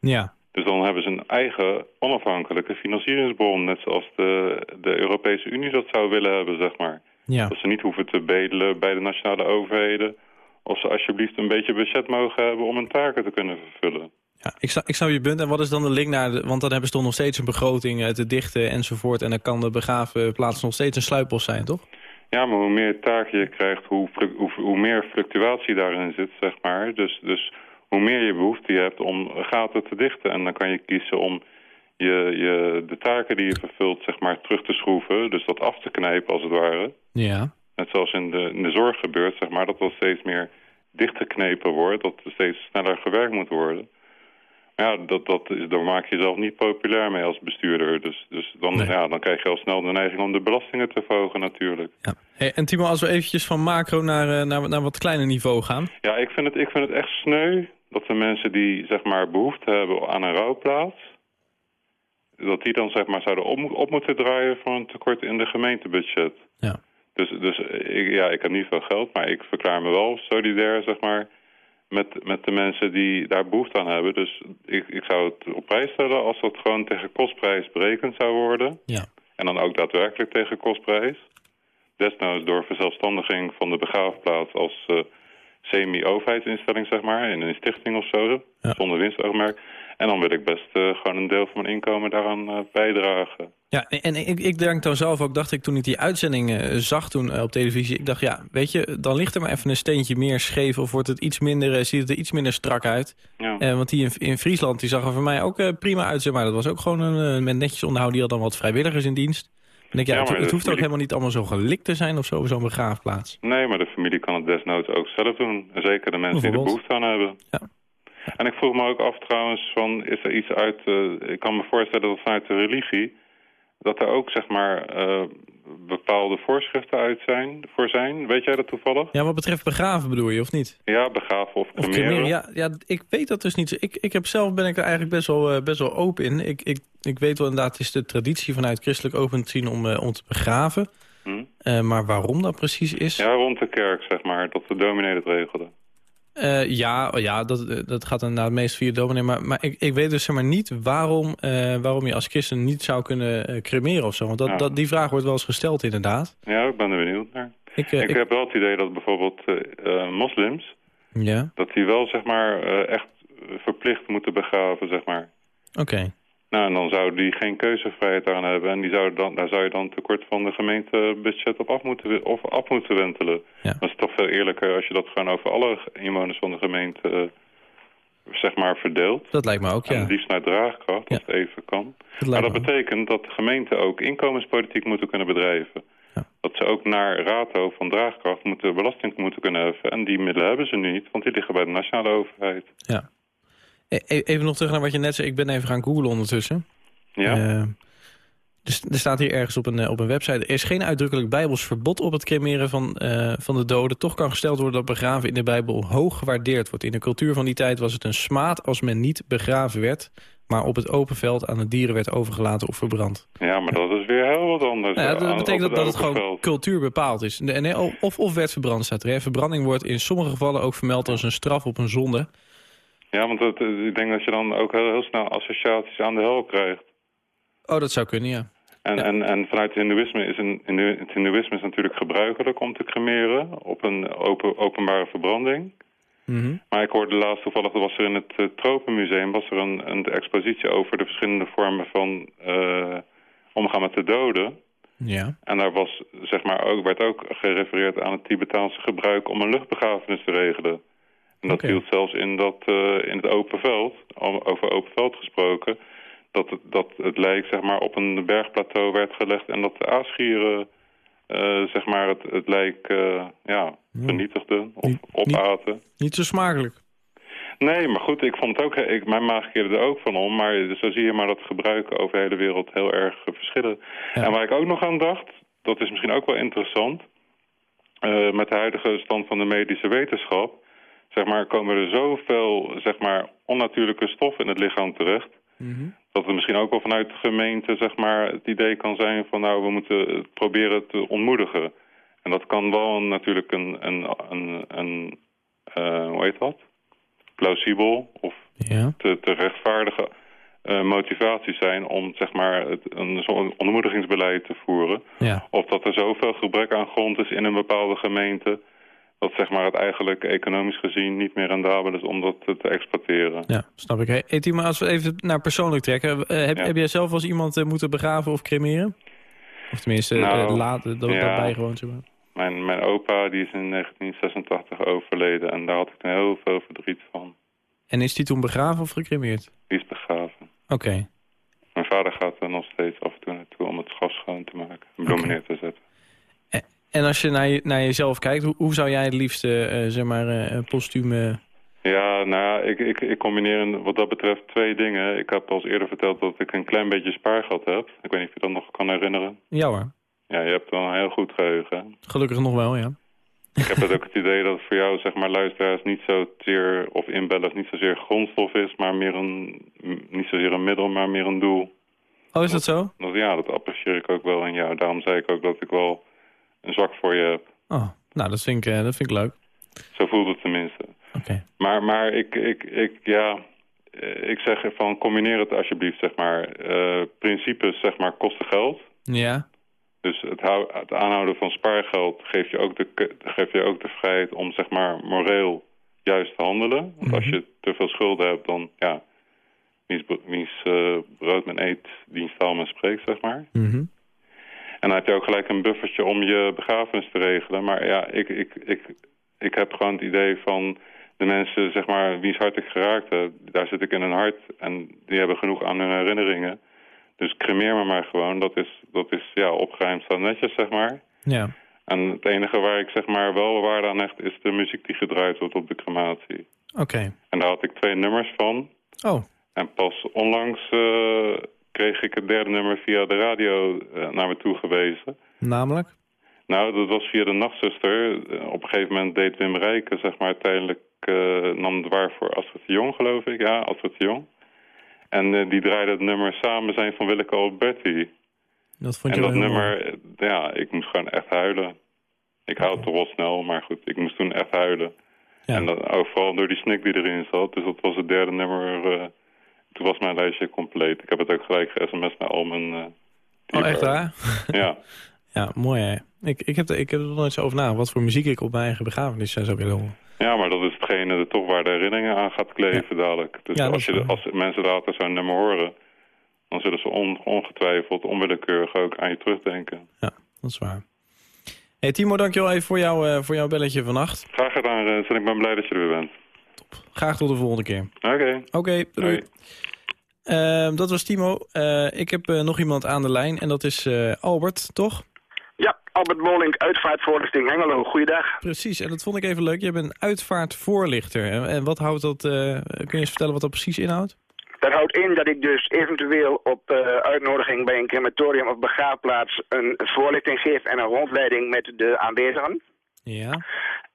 [SPEAKER 3] Ja.
[SPEAKER 7] Dus dan hebben ze een eigen onafhankelijke financieringsbron... net zoals de, de Europese Unie dat zou willen hebben, zeg maar.
[SPEAKER 3] Ja.
[SPEAKER 7] Dat ze niet hoeven te bedelen bij de nationale overheden... of ze alsjeblieft een beetje budget mogen hebben om hun taken te kunnen vervullen.
[SPEAKER 3] Ja, ik, snap, ik snap je punt. En wat is dan de link naar... De, want dan hebben ze toch nog steeds een begroting eh, te dichten enzovoort... en dan kan de begraafplaats nog steeds een sluippost zijn, toch?
[SPEAKER 7] Ja, maar hoe meer taken je krijgt, hoe, hoe, hoe meer fluctuatie daarin zit, zeg maar. Dus, dus hoe meer je behoefte je hebt om gaten te dichten. En dan kan je kiezen om je, je, de taken die je vervult, zeg maar, terug te schroeven. Dus dat af te knijpen, als het ware.
[SPEAKER 3] Ja.
[SPEAKER 7] Net zoals in de, in de zorg gebeurt, zeg maar, dat dat steeds meer dichtgeknepen wordt. Dat er steeds sneller gewerkt moet worden. Ja, dat, dat is, daar maak je jezelf niet populair mee als bestuurder. Dus, dus dan, ja, dan krijg je al snel de neiging om de belastingen te verhogen natuurlijk.
[SPEAKER 3] Ja. Hey, en Timo, als we eventjes van macro naar, eh, naar, naar wat kleiner niveau gaan.
[SPEAKER 7] Ja, ik vind, het, ik vind het echt sneu dat de mensen die zeg maar, behoefte hebben aan een rouwplaats... dat die dan zeg maar, zouden op, op moeten draaien voor een tekort in de gemeentebudget.
[SPEAKER 3] Ja.
[SPEAKER 7] Dus, dus ik, ja, ik heb niet veel geld, maar ik verklaar me wel solidair, zeg maar met, met de mensen die daar behoefte aan hebben. Dus ik, ik zou het op prijs stellen als dat gewoon tegen kostprijs berekend zou worden.
[SPEAKER 3] Ja.
[SPEAKER 7] En dan ook daadwerkelijk tegen kostprijs. Desnoods door verzelfstandiging van de begraafplaats als uh, semi-overheidsinstelling, zeg maar, in een stichting of zo,
[SPEAKER 3] Ja.
[SPEAKER 7] zonder winstoogmerk. En dan wil ik best uh, gewoon een deel van mijn inkomen daaraan uh, bijdragen.
[SPEAKER 3] Ja, en ik, ik denk dan zelf ook, dacht ik toen ik die uitzending uh, zag toen op televisie... ik dacht, ja, weet je, dan ligt er maar even een steentje meer scheef... of wordt het iets minder, ziet het er iets minder strak uit.
[SPEAKER 7] Ja.
[SPEAKER 3] want die in, in, Friesland, die zag er voor mij ook prima uit. Maar dat was ook gewoon een, met netjes onderhouden. Die had dan wat vrijwilligers in dienst. En ik, ja, het, het hoeft ook helemaal niet allemaal zo gelikt te zijn of zo, zo'n begraafplaats.
[SPEAKER 7] Nee, maar de familie kan het desnoods ook zelf doen. Zeker de mensen die er behoefte aan hebben.
[SPEAKER 3] Ja.
[SPEAKER 7] En ik vroeg me ook af trouwens, van, is er iets uit... Uh, ik kan me voorstellen dat vanuit de religie... dat er ook zeg maar uh, bepaalde voorschriften uit zijn, voor zijn. Weet jij dat toevallig?
[SPEAKER 3] Ja, wat betreft begraven bedoel je, of niet?
[SPEAKER 7] Ja, begraven of cremeren.
[SPEAKER 3] Of cremeren ja, ja, ik weet dat dus niet. Ik, ik heb zelf ben ik er eigenlijk best wel, uh, best wel open in. Ik, ik, ik weet wel inderdaad, het is de traditie vanuit christelijk open te zien om, om te begraven.
[SPEAKER 7] Hm?
[SPEAKER 3] maar waarom dat precies is...
[SPEAKER 7] Ja, rond de kerk, zeg maar, dat de dominee het regelde.
[SPEAKER 3] Uh, ja, ja dat, dat gaat inderdaad meest via dominee. Maar, maar ik, ik weet dus zeg maar niet waarom, uh, waarom je als christen niet zou kunnen uh, cremeren of zo. Want dat, dat, die vraag wordt wel eens gesteld inderdaad.
[SPEAKER 7] Ja, ik ben er benieuwd naar.
[SPEAKER 3] Ik,
[SPEAKER 7] ik, ik heb wel het idee dat bijvoorbeeld moslims...
[SPEAKER 3] Ja?
[SPEAKER 7] dat die wel zeg maar echt verplicht moeten begraven, zeg maar.
[SPEAKER 3] Oké. Okay.
[SPEAKER 7] Nou, en dan zou die geen keuzevrijheid aan hebben. En die zou dan, daar zou je dan tekort van de gemeentebudget op af moeten, of af moeten wentelen.
[SPEAKER 3] Ja.
[SPEAKER 7] Dat is toch veel eerlijker als je dat gewoon over alle inwoners van de gemeente uh, zeg maar verdeelt.
[SPEAKER 3] Dat lijkt me ook, ja.
[SPEAKER 7] En liefst naar draagkracht, als
[SPEAKER 3] ja.
[SPEAKER 7] het even kan.
[SPEAKER 3] Dat
[SPEAKER 7] maar dat betekent dat de gemeenten ook inkomenspolitiek moeten kunnen bedrijven.
[SPEAKER 3] Ja.
[SPEAKER 7] Dat ze ook naar rato van draagkracht moeten belasting moeten kunnen heffen. En die middelen hebben ze niet, want die liggen bij de nationale overheid.
[SPEAKER 3] Ja. Even nog terug naar wat je net zei. Ik ben even gaan googlen ondertussen.
[SPEAKER 7] Ja.
[SPEAKER 3] Uh, dus er staat hier ergens op een, op een website... er is geen uitdrukkelijk bijbels verbod op het cremeren van, uh, van de doden. Toch kan gesteld worden dat begraven in de Bijbel hoog gewaardeerd wordt. In de cultuur van die tijd was het een smaad als men niet begraven werd... maar op het open veld aan de dieren werd overgelaten of verbrand.
[SPEAKER 7] Ja, maar dat is weer heel wat anders.
[SPEAKER 3] Ja, dat
[SPEAKER 7] aan,
[SPEAKER 3] betekent
[SPEAKER 7] het
[SPEAKER 3] dat, dat het gewoon
[SPEAKER 7] veld.
[SPEAKER 3] cultuur bepaald is. Nee, of, of werd verbrand, staat er. Verbranding wordt in sommige gevallen ook vermeld als een straf op een zonde...
[SPEAKER 7] Ja, want het, ik denk dat je dan ook heel, heel, snel associaties aan de hel krijgt.
[SPEAKER 3] Oh, dat zou kunnen, ja.
[SPEAKER 7] En,
[SPEAKER 3] ja.
[SPEAKER 7] en, en vanuit het hindoeïsme is, een, het hindoeïsme is natuurlijk gebruikelijk om te cremeren op een open, openbare verbranding.
[SPEAKER 3] Mm -hmm.
[SPEAKER 7] Maar ik hoorde laatst toevallig, er was er in het uh, Tropenmuseum was er een, een expositie over de verschillende vormen van uh, omgaan met de doden.
[SPEAKER 3] Ja.
[SPEAKER 7] En daar was, zeg maar, ook, werd ook gerefereerd aan het Tibetaanse gebruik om een luchtbegrafenis te regelen. En dat
[SPEAKER 3] okay.
[SPEAKER 7] hield zelfs in dat uh, in het open veld, over open veld gesproken, dat het, dat het lijk zeg maar, op een bergplateau werd gelegd en dat de aasgieren uh, zeg maar, het, het lijk uh, ja, vernietigden of
[SPEAKER 3] niet,
[SPEAKER 7] opaten.
[SPEAKER 3] Niet, niet zo smakelijk.
[SPEAKER 7] Nee, maar goed, ik vond het ook, ik, mijn maag keerde er ook van om. Maar zo zie je maar dat gebruiken over de hele wereld heel erg verschillen.
[SPEAKER 3] Ja.
[SPEAKER 7] En waar ik ook nog aan dacht, dat is misschien ook wel interessant. Uh, met de huidige stand van de medische wetenschap zeg maar, komen er zoveel zeg maar, onnatuurlijke stoffen in het lichaam terecht...
[SPEAKER 3] Mhm.
[SPEAKER 7] Dat het misschien ook wel vanuit de gemeente zeg maar, het idee kan zijn van nou, we moeten het proberen te ontmoedigen. En dat kan wel natuurlijk een, een, een, een eh, hoe heet dat? Plausibel of
[SPEAKER 3] Ja.
[SPEAKER 7] te, te rechtvaardige eh, motivatie zijn om zeg maar het, een zo'n ontmoedigingsbeleid te voeren.
[SPEAKER 3] Ja.
[SPEAKER 7] Of dat er zoveel gebrek aan grond is in een bepaalde gemeente dat zeg maar het eigenlijk economisch gezien niet meer rendabel is om dat te, te exploiteren.
[SPEAKER 3] Ja, snap ik. Hey, Timo, als we even naar persoonlijk trekken. eh, heb,
[SPEAKER 7] Ja.
[SPEAKER 3] heb jij zelf als iemand eh, moeten begraven of cremeren? Of tenminste,
[SPEAKER 7] Nou,
[SPEAKER 3] eh, laten, dat,
[SPEAKER 7] ja.
[SPEAKER 3] daarbij gewoon, zeg maar.
[SPEAKER 7] Mijn, mijn opa die is in 1986 overleden en daar had ik heel veel verdriet van.
[SPEAKER 3] En is die toen begraven of gecremeerd?
[SPEAKER 7] Die is begraven.
[SPEAKER 3] Oké.
[SPEAKER 7] Mijn vader gaat er nog steeds af en toe naartoe om het graf schoon te maken. En bloemen neer te zetten.
[SPEAKER 3] En als je naar, je, naar jezelf kijkt, hoe, hoe zou jij het liefst, eh, zeg maar, eh postuum... eh,
[SPEAKER 7] Ja, nou ja, ik, ik, ik combineer een- wat dat betreft twee dingen. Ik heb al eens eerder verteld dat ik een klein beetje spaargeld heb. Ik weet niet of je dat nog kan herinneren.
[SPEAKER 3] ja hoor,
[SPEAKER 7] Ja, je hebt wel een heel goed geheugen.
[SPEAKER 3] gelukkig nog wel, ja.
[SPEAKER 7] Ik heb het ook het idee dat het voor jou, zeg maar, luisteraars niet zozeer, of inbellers niet zozeer grondstof is, maar meer een, niet zozeer een middel, maar meer een doel.
[SPEAKER 3] Oh, is dat zo?
[SPEAKER 7] Dat, ja, dat apprecieer ik ook wel in jou. Daarom zei ik ook dat ik wel een zwak voor je heb.
[SPEAKER 3] Oh, nou, dat vind ik, eh, dat vind ik leuk.
[SPEAKER 7] Zo voelt het tenminste.
[SPEAKER 3] Oké.
[SPEAKER 7] Maar, maar ik, ik, ik, ja, eh, ik zeg van combineer het alsjeblieft, zeg maar. Eh, principes, zeg maar, kosten geld.
[SPEAKER 3] Ja?
[SPEAKER 7] Dus het, hou, het aanhouden van spaargeld geeft je, ook de, geeft je ook de vrijheid om, zeg maar, moreel juist te handelen. Want als je te veel schulden hebt, dan, ja, wiens, bro- wiens brood men eet, die taal men spreekt, zeg maar.
[SPEAKER 3] Mhm.
[SPEAKER 7] En dan heb je ook gelijk een buffertje om je begrafenis te regelen. Maar ja, ik, ik, ik, ik heb gewoon het idee van de mensen, zeg maar, wiens hart ik geraakt heb. Daar zit ik in hun hart en die hebben genoeg aan hun herinneringen. Dus cremeer me maar gewoon. Dat is, dat is ja, opgeruimd staat netjes, zeg maar.
[SPEAKER 3] Ja.
[SPEAKER 7] En het enige waar ik zeg maar wel waarde aan hecht is de muziek die gedraaid wordt op de crematie.
[SPEAKER 3] Oké.
[SPEAKER 7] En daar had ik twee nummers van.
[SPEAKER 3] Oh,
[SPEAKER 7] En pas onlangs eh, kreeg ik het derde nummer via de radio eh, naar me toe gewezen.
[SPEAKER 3] namelijk?
[SPEAKER 7] Nou, dat was via de nachtzuster. Eh, Op een gegeven moment deed Wim Rijken, zeg maar, tijdelijk eh, nam het waar voor Astrid de Jong, geloof ik. Ja, Astrid de Jong. En die draaide het nummer Samen zijn van Willeke Alberti.
[SPEAKER 3] Dat vond
[SPEAKER 7] En
[SPEAKER 3] je
[SPEAKER 7] dat
[SPEAKER 3] wel heel mooi.
[SPEAKER 7] nummer, ja, ik moest gewoon echt huilen. Ik hou het toch wel snel, maar goed, ik moest toen echt huilen.
[SPEAKER 3] Ja.
[SPEAKER 7] En dat, ook vooral door die snik die erin zat. Dus dat was het derde nummer. Toen was mijn lijstje compleet. Ik heb het ook gelijk ge-sms naar al mijn... eh,
[SPEAKER 3] Oh, echt waar?
[SPEAKER 7] Ja.
[SPEAKER 3] Ja, mooi hè. Ik, ik, heb er, ik heb er nog nooit zo over nagedacht. Wat voor muziek ik op mijn eigen begrafenis zou willen horen.
[SPEAKER 7] ja, maar dat is hetgene dat toch waar de herinneringen aan gaat kleven dadelijk. Dus
[SPEAKER 3] Ja,
[SPEAKER 7] als, je, de- als mensen later zo'n nummer horen... dan zullen ze on- ongetwijfeld onwillekeurig ook aan je terugdenken.
[SPEAKER 3] Ja, dat is waar. Hey Timo, dankjewel even voor, jou, eh, voor jouw belletje vannacht.
[SPEAKER 7] Graag gedaan, Rens. En ik ben blij dat je er weer bent.
[SPEAKER 3] Graag tot de volgende keer.
[SPEAKER 7] Oké.
[SPEAKER 3] Oké, doei. Ehm, dat was Timo. Eh, ik heb eh, nog iemand aan de lijn en dat is eh, Albert, toch?
[SPEAKER 8] Ja, Albert Molink, uitvaartvoorlichting Hengelo. Goeiedag.
[SPEAKER 3] Precies, en dat vond ik even leuk. Je bent een uitvaartvoorlichter. En, en wat houdt dat, kun je eens vertellen wat dat precies inhoudt?
[SPEAKER 8] Dat houdt in dat ik dus eventueel op uitnodiging bij een crematorium of begraafplaats een voorlichting geef en een rondleiding met de aanwezigen.
[SPEAKER 3] Ja.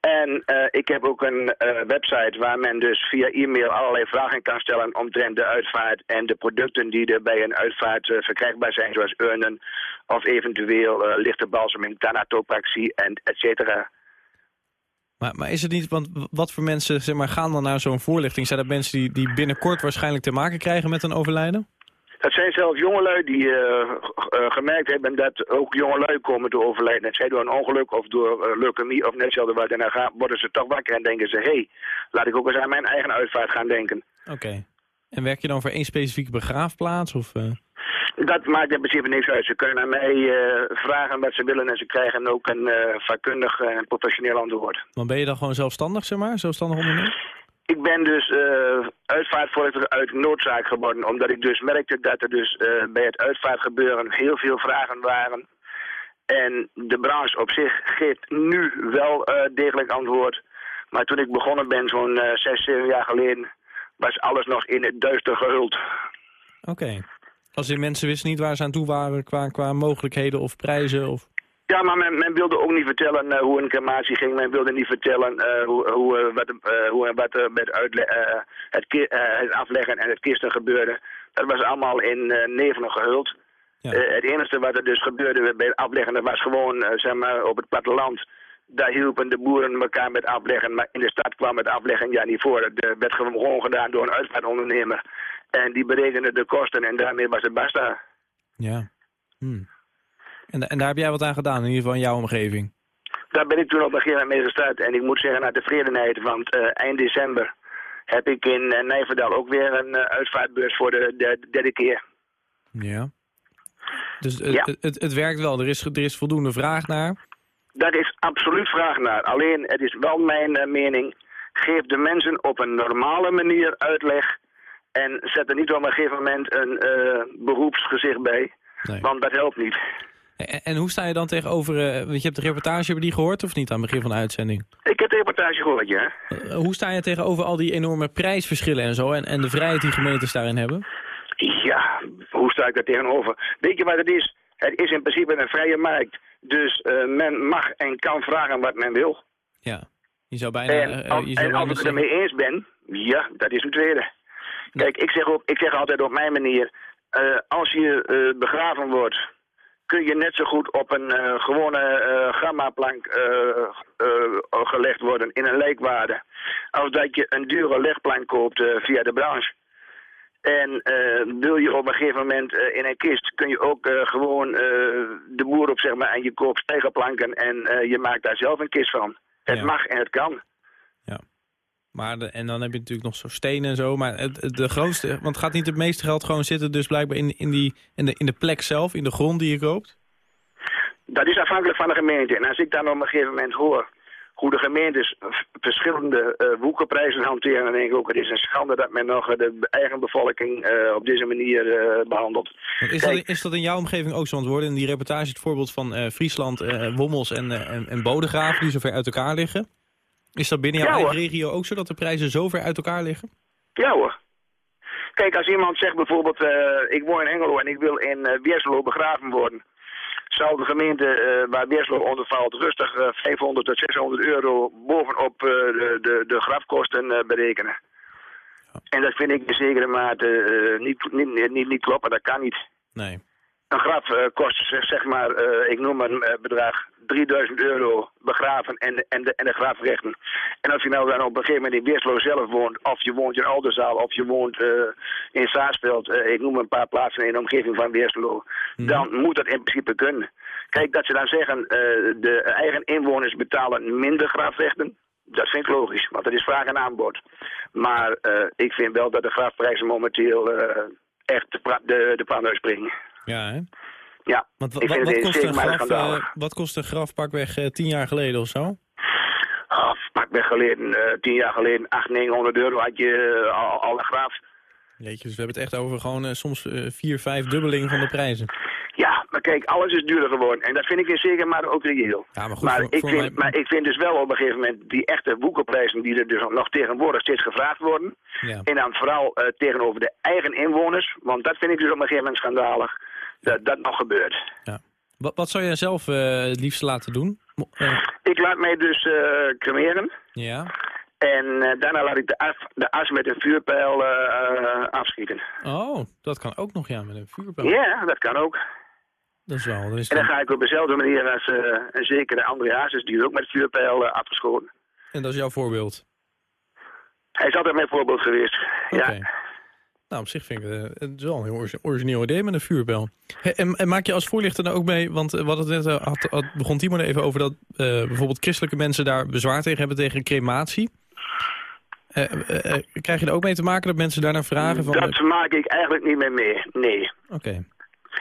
[SPEAKER 8] En eh, ik heb ook een eh, website waar men dus via e-mail allerlei vragen kan stellen omtrent de uitvaart en de producten die er bij een uitvaart eh, verkrijgbaar zijn, zoals urnen of eventueel lichte balseming, thanatopraxie en et cetera.
[SPEAKER 3] Maar, maar is het niet, want wat voor mensen zeg maar, gaan dan naar zo'n voorlichting? Zijn dat mensen die, die binnenkort waarschijnlijk te maken krijgen met een overlijden?
[SPEAKER 8] Dat zijn zelfs jongelui die eh, eh, gemerkt hebben dat ook jongelui komen te overlijden. Het zij door een ongeluk of door eh, leukemie of net hetzelfde wat. En dan gaan, worden ze toch wakker en denken ze... hé, hey, laat ik ook eens aan mijn eigen uitvaart gaan denken.
[SPEAKER 3] Oké. En werk je dan voor één specifieke begraafplaats? Of?
[SPEAKER 8] Dat maakt in principe niks uit. Ze kunnen aan mij vragen wat ze willen... en ze krijgen ook een eh, vakkundig en professioneel antwoord.
[SPEAKER 3] Dan ben je dan gewoon zelfstandig, zeg maar? Zelfstandig ondernemer?
[SPEAKER 8] Ik ben dus uitvaartvoorlichter uit noodzaak geworden. Omdat ik dus merkte dat er dus eh, bij het uitvaartgebeuren heel veel vragen waren. En de branche op zich geeft nu wel eh, degelijk antwoord. Maar toen ik begonnen ben, zo'n eh, zes, zeven jaar geleden, was alles nog in het duister gehuld.
[SPEAKER 3] Oké. Als in mensen wisten niet waar ze aan toe waren qua, qua mogelijkheden of prijzen? Of...
[SPEAKER 8] Ja, maar men, men wilde ook niet vertellen eh, hoe een crematie ging. Men wilde niet vertellen eh, hoe, hoe, eh, wat, eh, hoe wat er met het, het afleggen en het kisten gebeurde. Dat was allemaal in uh, nevenen gehuld.
[SPEAKER 3] Ja.
[SPEAKER 8] Het enige wat er dus gebeurde bij het afleggen, dat was gewoon zeg maar, op het platteland. Daar hielpen de boeren elkaar met afleggen, maar in de stad kwam het afleggen ja niet voor. Het eh, werd gewoon gedaan door een uitvaartondernemer. En die berekende de kosten en daarmee was het basta.
[SPEAKER 3] Ja. Hm. En, en daar heb jij wat aan gedaan, in ieder geval in jouw omgeving?
[SPEAKER 8] Daar ben ik toen op een gegeven moment mee gestart. En ik moet zeggen, naar tevredenheid, want eh, eind december heb ik in uh, Nijverdal ook weer een uh, uitvaartbeurs voor de, de, de derde keer.
[SPEAKER 3] Ja. Dus het,
[SPEAKER 8] Ja.
[SPEAKER 3] het, het, het werkt wel, er is, er is voldoende vraag naar.
[SPEAKER 8] Daar is absoluut vraag naar. Alleen, het is wel mijn eh, mening, geef de mensen op een normale manier uitleg... en zet er niet op een gegeven moment een eh, beroepsgezicht bij,
[SPEAKER 3] Nee.
[SPEAKER 8] want dat helpt niet.
[SPEAKER 3] En, en hoe sta je dan tegenover, eh, want je hebt de reportage, hebben die gehoord of niet aan het begin van de uitzending?
[SPEAKER 8] Ik heb de reportage gehoord, ja.
[SPEAKER 3] Eh, hoe sta je tegenover al die enorme prijsverschillen en zo en, en de vrijheid die gemeentes daarin hebben?
[SPEAKER 8] Ja, hoe sta ik daar tegenover? Weet je wat het is? Het is in principe een vrije markt. Dus eh, men mag en kan vragen wat men wil.
[SPEAKER 3] Ja. Je zou bijna,
[SPEAKER 8] En, als-
[SPEAKER 3] je zou
[SPEAKER 8] en als ik het ermee eens ben, ja, dat is een tweede. Kijk, ik zeg, ook, ik zeg altijd op mijn manier, als je begraven wordt, kun je net zo goed op een eh, gewone eh gammaplank eh, eh, gelegd worden in een lijkwaarde, als dat je een dure legplank koopt via de branche. En wil je op een gegeven moment in een kist, kun je ook gewoon de boer op zeg maar en je koopt stijgerplanken en je maakt daar zelf een kist van. Het
[SPEAKER 3] Ja.
[SPEAKER 8] mag en het kan.
[SPEAKER 3] Maar de, en dan heb je natuurlijk nog zo stenen en zo. Maar het, de grootste, want gaat niet het meeste geld gewoon zitten dus blijkbaar in, in, die, in, de, in de plek zelf, in de grond die je koopt?
[SPEAKER 8] Dat is afhankelijk van de gemeente. En als ik dan op een gegeven moment hoor hoe de gemeentes verschillende eh woekerprijzen hanteren, dan denk ik ook, het is een schande dat men nog de eigen bevolking eh, op deze manier eh, behandelt.
[SPEAKER 3] Is,
[SPEAKER 8] Kijk.
[SPEAKER 3] dat, is dat in jouw omgeving ook zo? Hoorden in die reportage het voorbeeld van Friesland, Wommels en, en, en Bodegraven die zo ver uit elkaar liggen. Is dat binnen jouw
[SPEAKER 8] Ja,
[SPEAKER 3] eigen
[SPEAKER 8] hoor.
[SPEAKER 3] regio ook zo dat de prijzen zo ver uit elkaar liggen?
[SPEAKER 8] Ja hoor. Kijk, als iemand zegt bijvoorbeeld, eh, ik woon in Hengelo en ik wil in eh, Weerselo begraven worden. Zal de gemeente eh, waar Weerselo onder valt rustig eh, 500 tot 600 euro bovenop de, de, de grafkosten berekenen. En dat vind ik in zekere mate niet, niet, niet, niet kloppen, dat kan niet.
[SPEAKER 3] Nee.
[SPEAKER 8] Een graf eh, kost zeg, maar, eh, ik noem een eh, bedrag, 3000 euro begraven en, de- en, de, en de grafrechten. En als je nou dan op een gegeven moment in Weerslo zelf woont, of je woont in Alderzaal, of je woont eh, in Saasveld, eh, ik noem een paar plaatsen in de omgeving van Weerslo, dan moet dat in principe kunnen. Kijk, dat ze dan zeggen, de eigen inwoners betalen minder grafrechten, dat vind ik logisch, want dat is vraag en aanbod. Maar ik vind wel dat de grafprijzen momenteel echt de, pra- de, de pan uitspringen.
[SPEAKER 3] Ja, hè?
[SPEAKER 8] Ja,
[SPEAKER 3] Want wat,
[SPEAKER 8] vind
[SPEAKER 3] wat, kost een graf, eh, wat kost een graf pakweg eh, tien jaar geleden of zo?
[SPEAKER 8] Oh, pak weg geleden, eh, tien jaar geleden, 800, 900 euro had je eh, al, al een graf.
[SPEAKER 3] Jeetje, dus we hebben het echt over gewoon eh, soms eh, vier, vijf dubbeling van de prijzen.
[SPEAKER 8] Ja, maar kijk, alles is duurder geworden. En dat vind ik in zeker maar ook reëel.
[SPEAKER 3] Ja, maar goed,
[SPEAKER 8] maar,
[SPEAKER 3] voor-
[SPEAKER 8] ik
[SPEAKER 3] voor
[SPEAKER 8] vind,
[SPEAKER 3] mij-
[SPEAKER 8] maar ik vind dus wel op een gegeven moment die echte woekerprijzen die er dus nog tegenwoordig steeds gevraagd worden.
[SPEAKER 3] Ja.
[SPEAKER 8] En dan vooral eh, tegenover de eigen inwoners. Want dat vind ik dus op een gegeven moment schandalig. Dat dat nog gebeurt.
[SPEAKER 3] Wat, wat zou jij zelf eh, het liefst laten doen? Eh,
[SPEAKER 8] Ik laat mij dus eh, cremeren.
[SPEAKER 3] ja.
[SPEAKER 8] En daarna laat ik de as, de as met een vuurpijl afschieten.
[SPEAKER 3] Oh, dat kan ook nog, ja, met een vuurpijl.
[SPEAKER 8] Ja, dat kan ook.
[SPEAKER 3] Dat is wel... Dat is
[SPEAKER 8] En dan
[SPEAKER 3] dan-
[SPEAKER 8] ga ik op dezelfde manier als een zekere André Hazes, die is ook met vuurpijl eh, afgeschoten.
[SPEAKER 3] En dat is jouw voorbeeld?
[SPEAKER 8] Hij is altijd mijn voorbeeld geweest. Ja.
[SPEAKER 3] Nou, op zich vind ik eh, het is wel een heel origi- origineel idee met een vuurpijl. Hé, En, en maak je als voorlichter dan ook mee, want eh, wat het net eh, had, had, begon Timo er even over dat eh, bijvoorbeeld christelijke mensen daar bezwaar tegen hebben tegen crematie. Eh, eh, eh, krijg je er ook mee te maken dat mensen daarnaar vragen van...
[SPEAKER 8] Dat maak ik eigenlijk niet meer mee, nee.
[SPEAKER 3] Oké,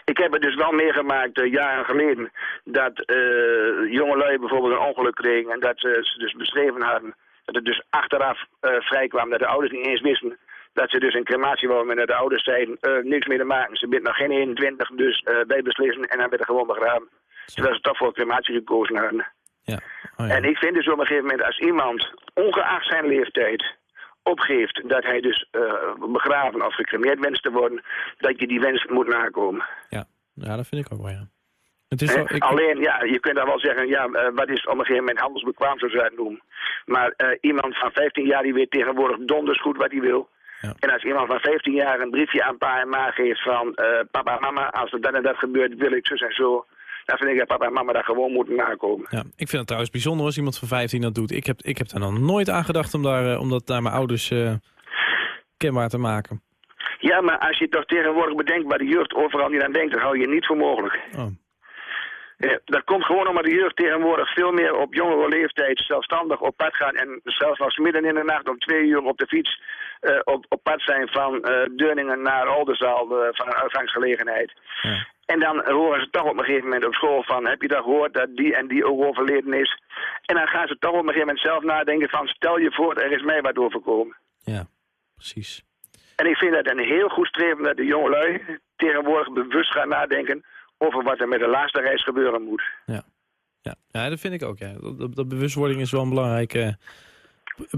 [SPEAKER 8] Ik heb het dus wel meegemaakt eh, jaren geleden dat eh jongelui bijvoorbeeld een ongeluk kregen en dat eh, ze dus beschreven hadden dat het dus achteraf eh vrijkwam dat de ouders niet eens wisten dat ze dus een crematie wouden en dat de ouders zeiden eh, niks meer te maken. Ze bent nog geen 21, dus eh, wij beslissen en dan werd er gewoon begraven. Terwijl ze toch voor crematie gekozen hadden.
[SPEAKER 3] ja. Oh, ja.
[SPEAKER 8] En ik vind dus op een gegeven moment als iemand ongeacht zijn leeftijd opgeeft dat hij dus eh, begraven of gecremeerd wenst te worden, dat je die wens moet nakomen.
[SPEAKER 3] ja. ja, dat vind ik ook wel, ja. Het is wel, ik,
[SPEAKER 8] Alleen, ja, je kunt dan wel zeggen, ja, wat is op een gegeven moment handelsbekwaam, zoals ze het noemen. Maar iemand van 15 jaar die weet tegenwoordig donders goed wat hij wil. Ja. En als iemand van 15 jaar een briefje aan pa en ma geeft van... Uh, papa en mama, als er dat en dat gebeurt, wil ik zus en zo... dan vind ik dat papa en mama dat gewoon moeten nakomen.
[SPEAKER 3] Ja, ik vind het trouwens bijzonder als iemand van 15 dat doet. Ik heb, ik heb daar nog nooit aan gedacht om, daar, om dat naar mijn ouders uh, kenbaar te maken.
[SPEAKER 8] Ja, maar als je toch tegenwoordig bedenkt waar de jeugd overal niet aan denkt... dan hou je niet voor mogelijk. Oh. Ja, dat komt gewoon omdat de jeugd tegenwoordig veel meer op jongere leeftijd zelfstandig op pad gaan. En zelfs als midden in de nacht om twee uur op de fiets uh, op, op pad zijn van uh, Deurningen naar Oldenzaal uh, van een uitgangsgelegenheid. Ja. En dan horen ze toch op een gegeven moment op school van, heb je dat gehoord dat die en die ook overleden is? En dan gaan ze toch op een gegeven moment zelf nadenken van, stel je voor, er is mij wat overkomen.
[SPEAKER 3] Ja, precies.
[SPEAKER 8] En ik vind dat een heel goed streven dat de jongelui tegenwoordig bewust gaan nadenken over wat er met de laatste reis gebeuren moet.
[SPEAKER 3] Ja, ja. ja dat vind ik ook. Ja. Dat, dat bewustwording is wel een belangrijk uh,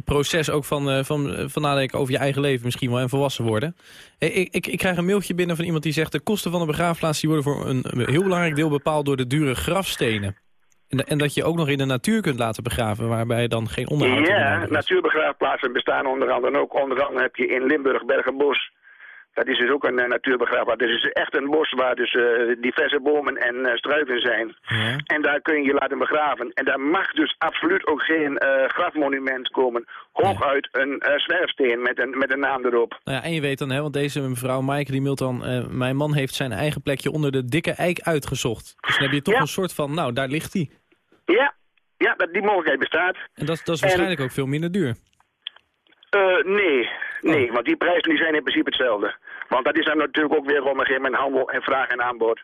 [SPEAKER 3] proces ook van, uh, van, van nadenken over je eigen leven misschien wel en volwassen worden. Ik, ik, ik, krijg een mailtje binnen van iemand die zegt... de kosten van de begraafplaats die worden voor een heel belangrijk deel bepaald door de dure grafstenen. En, en, dat je ook nog in de natuur kunt laten begraven, waarbij dan geen onderhoud
[SPEAKER 8] Ja, natuurbegraafplaatsen bestaan onder andere ook. Onder andere heb je in Limburg, Bergenbos, dat is dus ook een uh, natuurbegraafplaats. Dus het is echt een bos waar dus uh, diverse bomen en uh, struiken zijn. Ja. En daar kun je je laten begraven. En daar mag dus absoluut ook geen grafmonument komen. Hooguit een zwerfsteen met een, met een naam erop.
[SPEAKER 3] Nou ja, en je weet dan, hè, want deze mevrouw Maaike die mailt dan... mijn man heeft zijn eigen plekje onder de dikke eik uitgezocht. Dus dan heb je toch een soort van, nou, daar ligt hij.
[SPEAKER 8] Ja, ja dat, die mogelijkheid bestaat.
[SPEAKER 3] En dat, dat is waarschijnlijk ook veel minder duur.
[SPEAKER 8] Nee, Nee, oh. want die prijzen die zijn in principe hetzelfde. Want dat is dan natuurlijk ook weer op een gegeven moment handel en vraag en aanbod.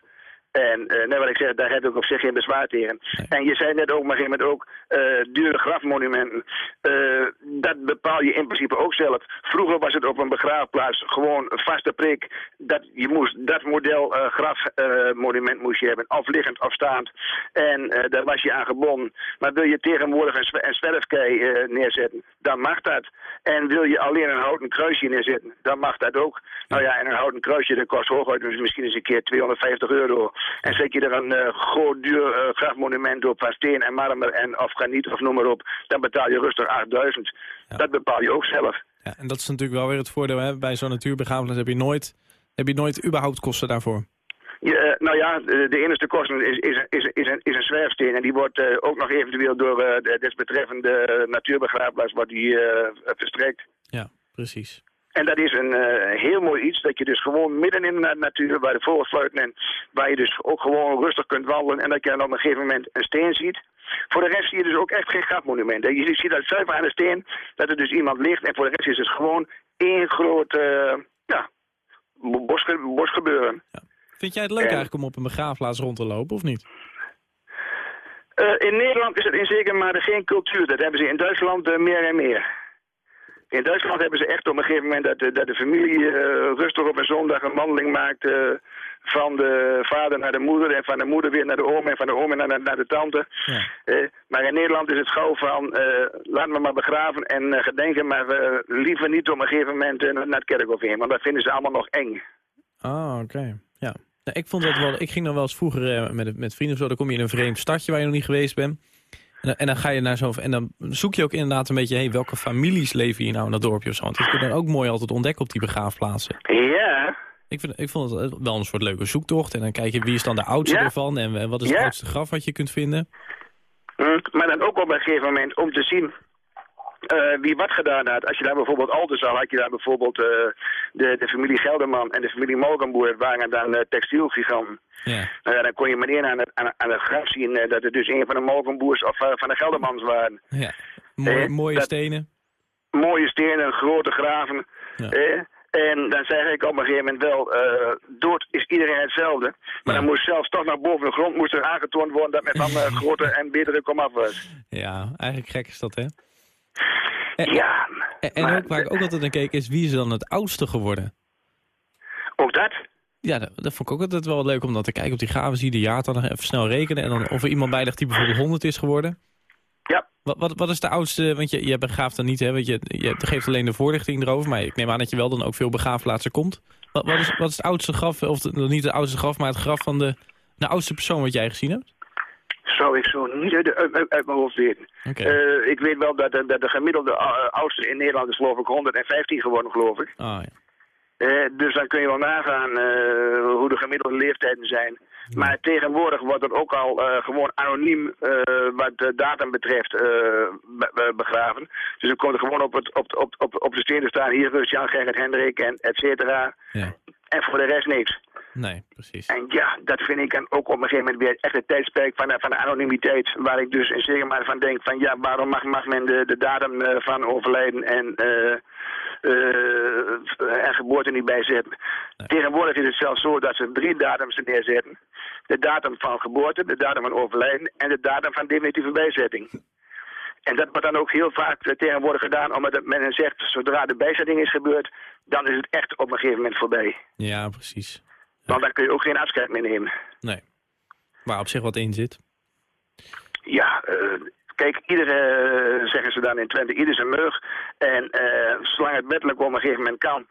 [SPEAKER 8] En uh, net wat ik zeg, daar heb ik op zich geen bezwaar tegen. En je zei net ook, maar een ook, uh, dure grafmonumenten. Uh, dat bepaal je in principe ook zelf. Vroeger was het op een begraafplaats gewoon een vaste prik. Dat, je moest, dat model grafmonument moest je hebben, of liggend of staand. En daar was je aan gebonden. Maar wil je tegenwoordig een, een zwerfkei neerzetten, dan mag dat. En wil je alleen een houten kruisje neerzetten, dan mag dat ook. Nou ja, en een houten kruisje dat kost hooguit dus misschien eens een keer 250 euro. En zet je er een uh, groot duur uh, grafmonument op van steen en marmer en of graniet of noem maar op, dan betaal je rustig 8000. Dat bepaal je ook zelf.
[SPEAKER 3] Ja, en dat is natuurlijk wel weer het voordeel. Hè? Bij zo'n natuurbegrafenis heb je nooit, heb je nooit überhaupt kosten daarvoor.
[SPEAKER 8] Ja, uh, nou ja, de, de enige kosten is, is, is, is, een, is een zwerfsteen. En die wordt uh, ook nog eventueel door uh, de desbetreffende natuurbegraafplaats wordt die, verstrekt.
[SPEAKER 3] Ja, precies.
[SPEAKER 8] En dat is een uh, heel mooi iets, dat je dus gewoon midden in de natuur, bij de vogels fluiten en waar je dus ook gewoon rustig kunt wandelen en dat je dan op een gegeven moment een steen ziet. Voor de rest zie je dus ook echt geen grafmonument. Je ziet dat zuiver aan de steen, dat er dus iemand ligt en voor de rest is het gewoon één groot, uh, ja, bosge bosgebeuren. Ja.
[SPEAKER 3] Vind jij het leuk eigenlijk om op een begraafplaats rond te lopen, of niet?
[SPEAKER 8] Uh, in Nederland is het in zekere mate geen cultuur. Dat hebben ze in Duitsland meer en meer. In Duitsland hebben ze echt op een gegeven moment dat, dat de familie uh, rustig op een zondag een wandeling maakt uh, van de vader naar de moeder en van de moeder weer naar de oom en van de oom naar, naar de tante. Ja. Uh, maar in Nederland is het gauw van laat me maar begraven en gedenken, maar liever niet op een gegeven moment naar het kerkhof heen, want dat vinden ze allemaal nog eng.
[SPEAKER 3] Ah, oké. Ja. Nou, ik, vond dat wel, ik ging dan wel eens vroeger met, met vrienden of zo, dan kom je in een vreemd stadje waar je nog niet geweest bent. En, en, dan ga je naar zo'n. En dan zoek je ook inderdaad een beetje, hey, welke families leven hier nou in dat dorpje of zo. Want dat kun je dan ook mooi altijd ontdekken op die begraafplaatsen.
[SPEAKER 8] Ja.
[SPEAKER 3] Ik, vind, ik vond het wel een soort leuke zoektocht. En dan kijk je wie is dan de oudste ervan en wat is het oudste graf wat je kunt vinden.
[SPEAKER 8] Hm, maar dan ook op een gegeven moment om te zien uh, wie wat gedaan had. Als je daar bijvoorbeeld Altenzaal had je daar bijvoorbeeld uh, de, de familie Gelderman en de familie Molkenboer. Het waren dan uh, textielgiganten. Ja. Nou ja, dan kon je meteen aan het, aan, aan het graf zien dat het dus een van de Molkenboers of van de Geldermans waren.
[SPEAKER 3] Ja, Mooi, mooie stenen.
[SPEAKER 8] Mooie stenen, grote graven. Ja. En dan zeg ik op een gegeven moment wel, uh, dood is iedereen hetzelfde. Maar dan moest zelfs toch naar boven de grond moest er aangetoond worden dat men van uh, grote en betere komaf was.
[SPEAKER 3] Ja, eigenlijk gek is dat, hè?
[SPEAKER 8] En, ja.
[SPEAKER 3] En, ook waar ik ook altijd naar keek is wie is dan het oudste geworden?
[SPEAKER 8] Ook dat?
[SPEAKER 3] Ja, dat, dat, vond ik ook altijd wel leuk om dat te kijken op die gaven. Zie je de jaartal nog even snel rekenen. En dan of er iemand bij ligt die bijvoorbeeld 100 is geworden.
[SPEAKER 8] Ja.
[SPEAKER 3] Wat, wat, wat is de oudste, want je, je begraaft dan niet, hè? Want je, je geeft alleen de voorlichting erover. Maar ik neem aan dat je wel dan ook veel begraafplaatsen komt. Wat, wat, is, wat is het oudste graf, of niet het oudste graf, maar het graf van de, de oudste persoon wat jij gezien hebt?
[SPEAKER 8] Zou ik zo niet uit, uit, uit mijn hoofd weten. Eh, ik weet wel dat, de- dat de gemiddelde uh, oudste in Nederland is geloof ik 115 geworden, geloof ik.
[SPEAKER 3] Ah, ja.
[SPEAKER 8] Eh, dus dan kun je wel nagaan eh, hoe de gemiddelde leeftijden zijn. Maar tegenwoordig wordt het ook al eh, gewoon anoniem eh, wat de datum betreft eh, be- be- begraven. Dus dan komt er gewoon op, het, op, op, op, op de steen te staan hier Rust, Jan, Gerrit, Hendrik en et cetera.
[SPEAKER 3] ja.
[SPEAKER 8] En voor de rest niks.
[SPEAKER 3] Nee, precies.
[SPEAKER 8] En ja, dat vind ik dan ook op een gegeven moment weer echt het tijdperk van, de- van de anonimiteit. Waar ik dus in zeker maar van denk van ja, waarom mag, mag men de, de datum eh, van overlijden en, eh, eh, en geboorte niet bijzetten. Tegenwoordig is het zelfs zo dat ze drie datums neerzetten. De datum van geboorte, de datum van overlijden en de datum van definitieve bijzetting. En dat wordt dan ook heel vaak tegenwoordig gedaan omdat men zegt, zodra de bijzetting is gebeurd, dan is het echt op een gegeven moment voorbij.
[SPEAKER 3] Ja, precies.
[SPEAKER 8] Want dan kun je ook geen afscheid meer nemen.
[SPEAKER 3] Nee. Waar op zich wat in zit.
[SPEAKER 8] Ja, eh, kijk, iedere, eh, zeggen ze dan in Twente, ieder zijn meug. En eh, zolang het wettelijk op een gegeven moment kan,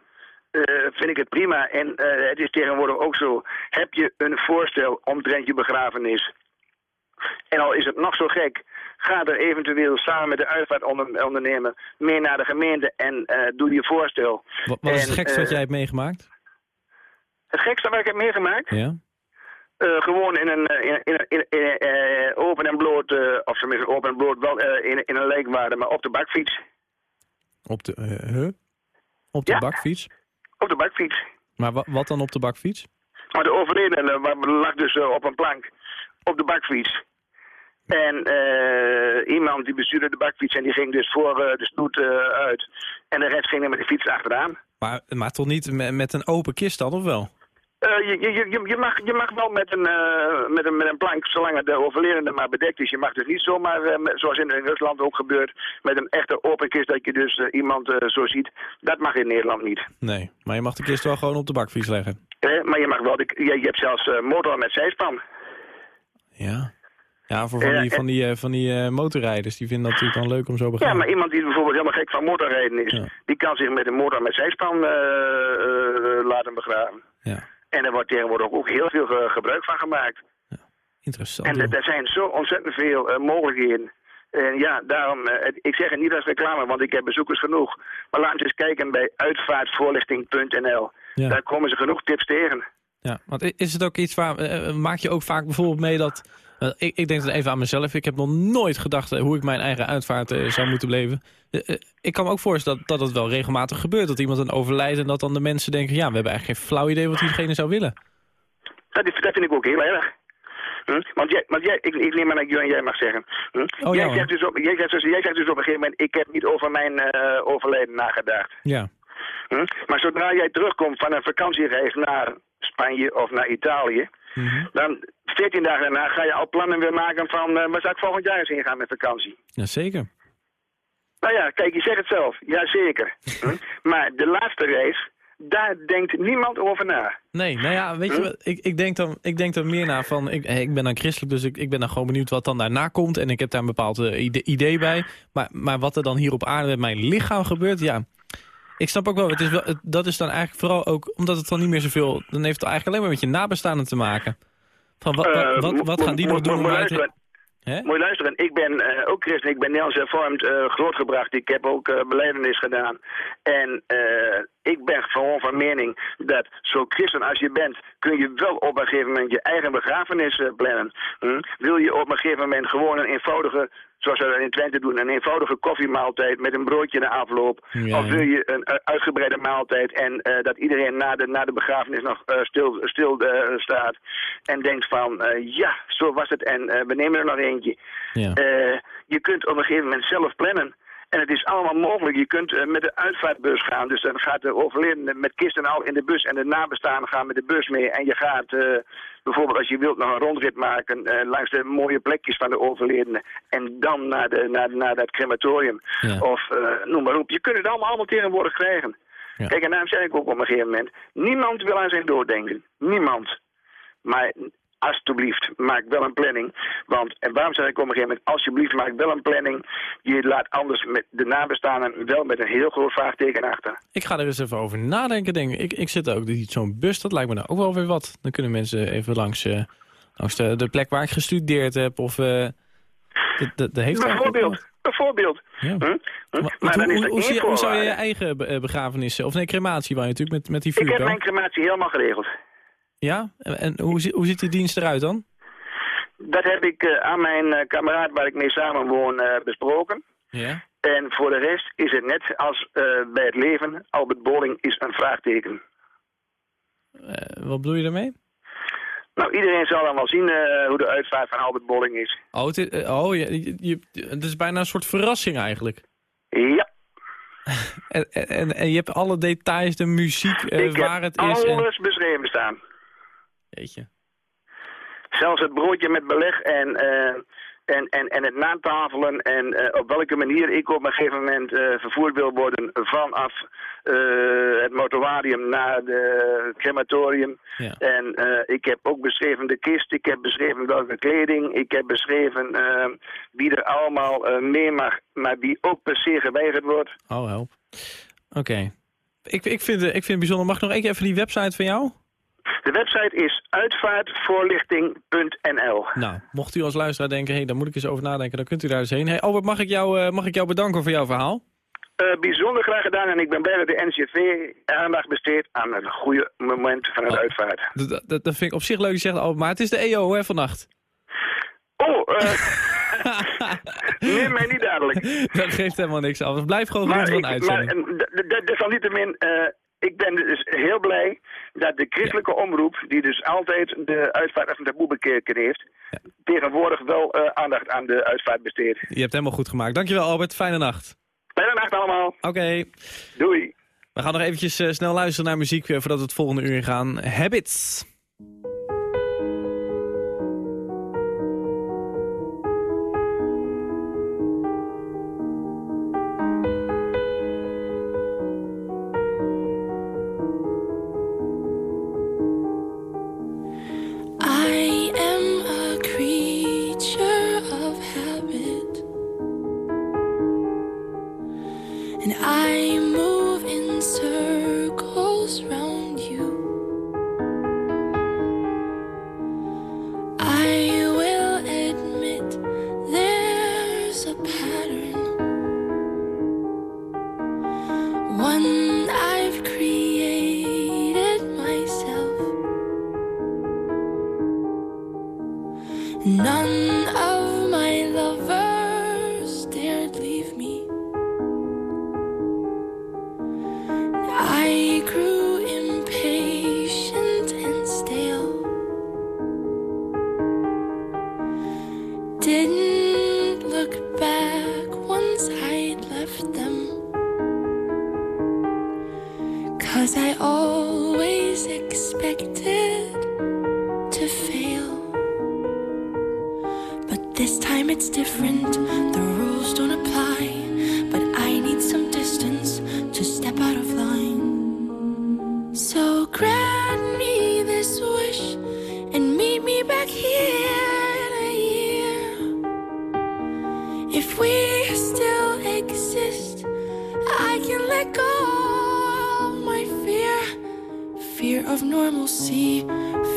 [SPEAKER 8] vind ik het prima. En het is tegenwoordig ook zo, heb je een voorstel omtrent je begrafenis? En al is het nog zo gek, ga er eventueel samen met de uitvaartondernemer mee naar de gemeente en doe je voorstel.
[SPEAKER 3] Wat, wat is het gekste wat jij hebt meegemaakt?
[SPEAKER 8] Het gekste wat ik heb meegemaakt?
[SPEAKER 3] Ja?
[SPEAKER 8] Eh, gewoon in een, eh, in, in, in, in, eh, open en bloot, eh, of tenminste open en bloot, wel in, in een leekwaarde, maar op de bakfiets.
[SPEAKER 3] Op de, huh? Op de
[SPEAKER 8] Ja.
[SPEAKER 3] bakfiets?
[SPEAKER 8] Op de bakfiets.
[SPEAKER 3] Maar wa- wat dan op de bakfiets?
[SPEAKER 8] Maar de overledene lag dus op een plank op de bakfiets. En iemand die bestuurde de bakfiets en die ging dus voor de stoet uit. En de rest ging er met de fiets achteraan.
[SPEAKER 3] Maar, maar toch niet me- met een open kist dan, of wel?
[SPEAKER 8] Eh, je, je, je, je, mag, je mag wel met een, eh, met, een, met een plank, zolang de overledene maar bedekt is. Je mag dus niet zomaar, eh, met- zoals in, in Rusland ook gebeurt, met een echte open kist dat je dus eh, iemand eh, zo ziet. Dat mag in Nederland niet.
[SPEAKER 3] Nee, maar je mag de kist wel gewoon op de bakfiets leggen.
[SPEAKER 8] Eh, maar je mag wel, de, je, je hebt zelfs eh, motor met zijspan.
[SPEAKER 3] Ja. Ja, voor van
[SPEAKER 8] Ja,
[SPEAKER 3] die, van die, eh, van die eh, motorrijders, die vinden dat natuurlijk dan leuk om zo
[SPEAKER 8] Ja,
[SPEAKER 3] begaan.
[SPEAKER 8] maar iemand die bijvoorbeeld helemaal gek van motorrijden is,
[SPEAKER 3] Ja.
[SPEAKER 8] die kan zich met een motor met zijspan eh, eh, laten begraven.
[SPEAKER 3] Ja,
[SPEAKER 8] En er wordt tegenwoordig ook heel veel ge- gebruik van gemaakt.
[SPEAKER 3] interessant.
[SPEAKER 8] En er- zijn zo ontzettend veel eh, mogelijkheden. En ja, daarom, eh, ik zeg het niet als reclame, want ik heb bezoekers genoeg. Maar laten we eens kijken bij uitvaartvoorlichting.nl.
[SPEAKER 3] Ja.
[SPEAKER 8] Daar komen ze genoeg tips tegen.
[SPEAKER 3] Ja, want is het ook iets waar, eh, maak je ook vaak bijvoorbeeld mee dat, eh, ik, ik denk dan even aan mezelf, ik heb nog nooit gedacht eh, hoe ik mijn eigen uitvaart eh, zou moeten beleven. Eh, ik kan me ook voorstellen dat, dat het wel regelmatig gebeurt, dat iemand dan overlijdt en dat dan de mensen denken, ja, we hebben eigenlijk geen flauw idee wat diegene zou willen.
[SPEAKER 8] Dat, is, dat vind ik ook heel erg. Hm? Want, jij, want jij, ik, ik neem aan dat jij, jij mag zeggen. Hm?
[SPEAKER 3] Oh,
[SPEAKER 8] jij,
[SPEAKER 3] ja,
[SPEAKER 8] zegt dus op, jij, zegt dus, jij zegt dus op een gegeven moment, ik heb niet over mijn eh, overlijden nagedacht.
[SPEAKER 3] Ja,
[SPEAKER 8] Hm? Maar zodra jij terugkomt van een vakantiereis naar Spanje of naar Italië,
[SPEAKER 3] Mhm.
[SPEAKER 8] dan 14 dagen daarna ga je al plannen weer maken van eh waar zou ik volgend jaar eens heen gaan met vakantie.
[SPEAKER 3] Jazeker.
[SPEAKER 8] Nou ja, kijk, je zegt het zelf. Jazeker. Hm? Maar de laatste reis, daar denkt niemand over na.
[SPEAKER 3] Nee, nou ja, weet je wat, ik, ik, denk dan, ik denk dan meer naar van, ik, ik ben dan christelijk, dus ik, ik ben dan gewoon benieuwd wat dan daarna komt. En ik heb daar een bepaald eh, ide- idee bij. Maar, maar wat er dan hier op aarde met mijn lichaam gebeurt, ja... Ik snap ook wel, het is wel het- dat is dan eigenlijk vooral ook, omdat het dan niet meer zoveel... Dan heeft het eigenlijk alleen maar met je nabestaanden te maken. Van wat, wat,
[SPEAKER 8] Eh,
[SPEAKER 3] wat, wat gaan die nog doen
[SPEAKER 8] mo-
[SPEAKER 3] om
[SPEAKER 8] mo-
[SPEAKER 3] mij te...
[SPEAKER 8] luisteren. Moet je luisteren, ik ben eh, ook christen, ik ben Nederlands hervormd eh, grootgebracht. Ik heb ook uh, beleidenis gedaan. En ik ben gewoon van mening dat zo christen als je bent, kun je wel op een gegeven moment je eigen begrafenis plannen. Hm? Wil je op een gegeven moment gewoon een eenvoudige, zoals we dat in Twente doen, een eenvoudige koffiemaaltijd met een broodje in de afloop.
[SPEAKER 3] Ja,
[SPEAKER 8] of wil je een eh, uitgebreide maaltijd en eh, dat iedereen na de, na de begrafenis nog eh, stil, stil staat. En denkt van, ja, zo was het en we nemen er nog eentje.
[SPEAKER 3] Ja.
[SPEAKER 8] Je kunt op een gegeven moment zelf plannen. En het is allemaal mogelijk. Je kunt eh, met de uitvaartbus gaan. Dus dan gaat de overledene met kist en al in de bus. En de nabestaanden gaan met de bus mee. En je gaat eh, bijvoorbeeld als je wilt nog een rondrit maken... eh, langs de mooie plekjes van de overledene. En dan naar, de, naar, naar dat crematorium.
[SPEAKER 3] Ja.
[SPEAKER 8] Of noem maar op. Je kunt het allemaal, allemaal tegenwoordig krijgen.
[SPEAKER 3] Ja.
[SPEAKER 8] Kijk, en daarom zeg ik ook op een gegeven moment... Niemand wil aan zijn dood denken. Niemand. Maar alsjeblieft, maak wel een planning. Want, en waarom zeg ik op een gegeven moment, alsjeblieft, maak wel een planning. Je laat anders met de nabestaanden wel met een heel groot vraagteken achter.
[SPEAKER 3] Ik ga er eens even over nadenken, denk ik. Ik, ik zit ook niet zo'n bus, dat lijkt me nou ook wel weer wat. Dan kunnen mensen even langs, eh, Als de, de plek waar ik gestudeerd heb of... Uh, de, de, de heeft
[SPEAKER 8] bijvoorbeeld, bijvoorbeeld. Ja. Hm?
[SPEAKER 3] Hm? Maar, hoe, hoe, hoe, hoe, zou je je eigen begrafenissen, of nee, crematie waar je natuurlijk met, met die vuurbel?
[SPEAKER 8] Ik heb mijn crematie helemaal geregeld.
[SPEAKER 3] Ja? En hoe, hoe ziet die dienst eruit dan?
[SPEAKER 8] Dat heb ik uh, aan mijn uh, kameraad waar ik mee samenwoon uh, besproken.
[SPEAKER 3] Ja.
[SPEAKER 8] En voor de rest is het net als bij het leven, Albert Boling is een vraagteken.
[SPEAKER 3] wat bedoel je daarmee?
[SPEAKER 8] Nou, iedereen zal dan wel zien hoe de uitvaart van Albert Bolling is.
[SPEAKER 3] Oh, het is, oh je, je, het is bijna een soort verrassing eigenlijk.
[SPEAKER 8] Ja.
[SPEAKER 3] en, en, en, je hebt alle details, de muziek, waar het is.
[SPEAKER 8] Ik heb alles beschreven staan.
[SPEAKER 3] Weet je.
[SPEAKER 8] Zelfs het broodje met beleg en, uh, en, en, en het natafelen en uh, op welke manier ik op een gegeven moment uh, vervoerd wil worden vanaf het mortuarium naar het crematorium.
[SPEAKER 3] Ja.
[SPEAKER 8] En ik heb ook beschreven de kist, ik heb beschreven welke kleding, ik heb beschreven wie er allemaal mee mag, maar wie ook per se geweigerd wordt.
[SPEAKER 3] Oh, help. Oké. Ik, ik, vind, ik vind het bijzonder. Mag ik nog één keer even die website van jou?
[SPEAKER 8] De website is uitvaartvoorlichting.nl.
[SPEAKER 3] Nou, mocht u als luisteraar denken, hé, hey, daar moet ik eens over nadenken, dan kunt u daar eens heen. Hey, Albert, mag ik jou, uh, mag ik jou bedanken voor jouw verhaal?
[SPEAKER 8] Uh, bijzonder graag gedaan en ik ben blij dat de NCV aandacht besteedt aan het goede moment van het oh, uitvaart.
[SPEAKER 3] Dat, vind ik op zich leuk gezegd, Albert, maar het is de EO hè, vannacht.
[SPEAKER 8] Oh, uh, neem mij niet dadelijk.
[SPEAKER 3] Dat geeft helemaal niks af. Blijf gewoon maar van uitzending.
[SPEAKER 8] Maar desalniettemin, uh, ik ben dus heel blij dat de christelijke omroep, die dus altijd de uitvaart van de taboe bekeken heeft, tegenwoordig wel uh, aandacht aan de uitvaart besteedt.
[SPEAKER 3] Je hebt helemaal goed gemaakt. Dankjewel Albert, fijne nacht.
[SPEAKER 8] Fijne nacht allemaal.
[SPEAKER 3] Oké.
[SPEAKER 8] Doei.
[SPEAKER 3] We gaan nog eventjes uh, snel luisteren naar muziek uh, voordat we het volgende uur gaan. Habits.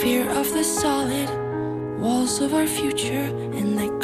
[SPEAKER 9] Fear of the solid walls of our future and let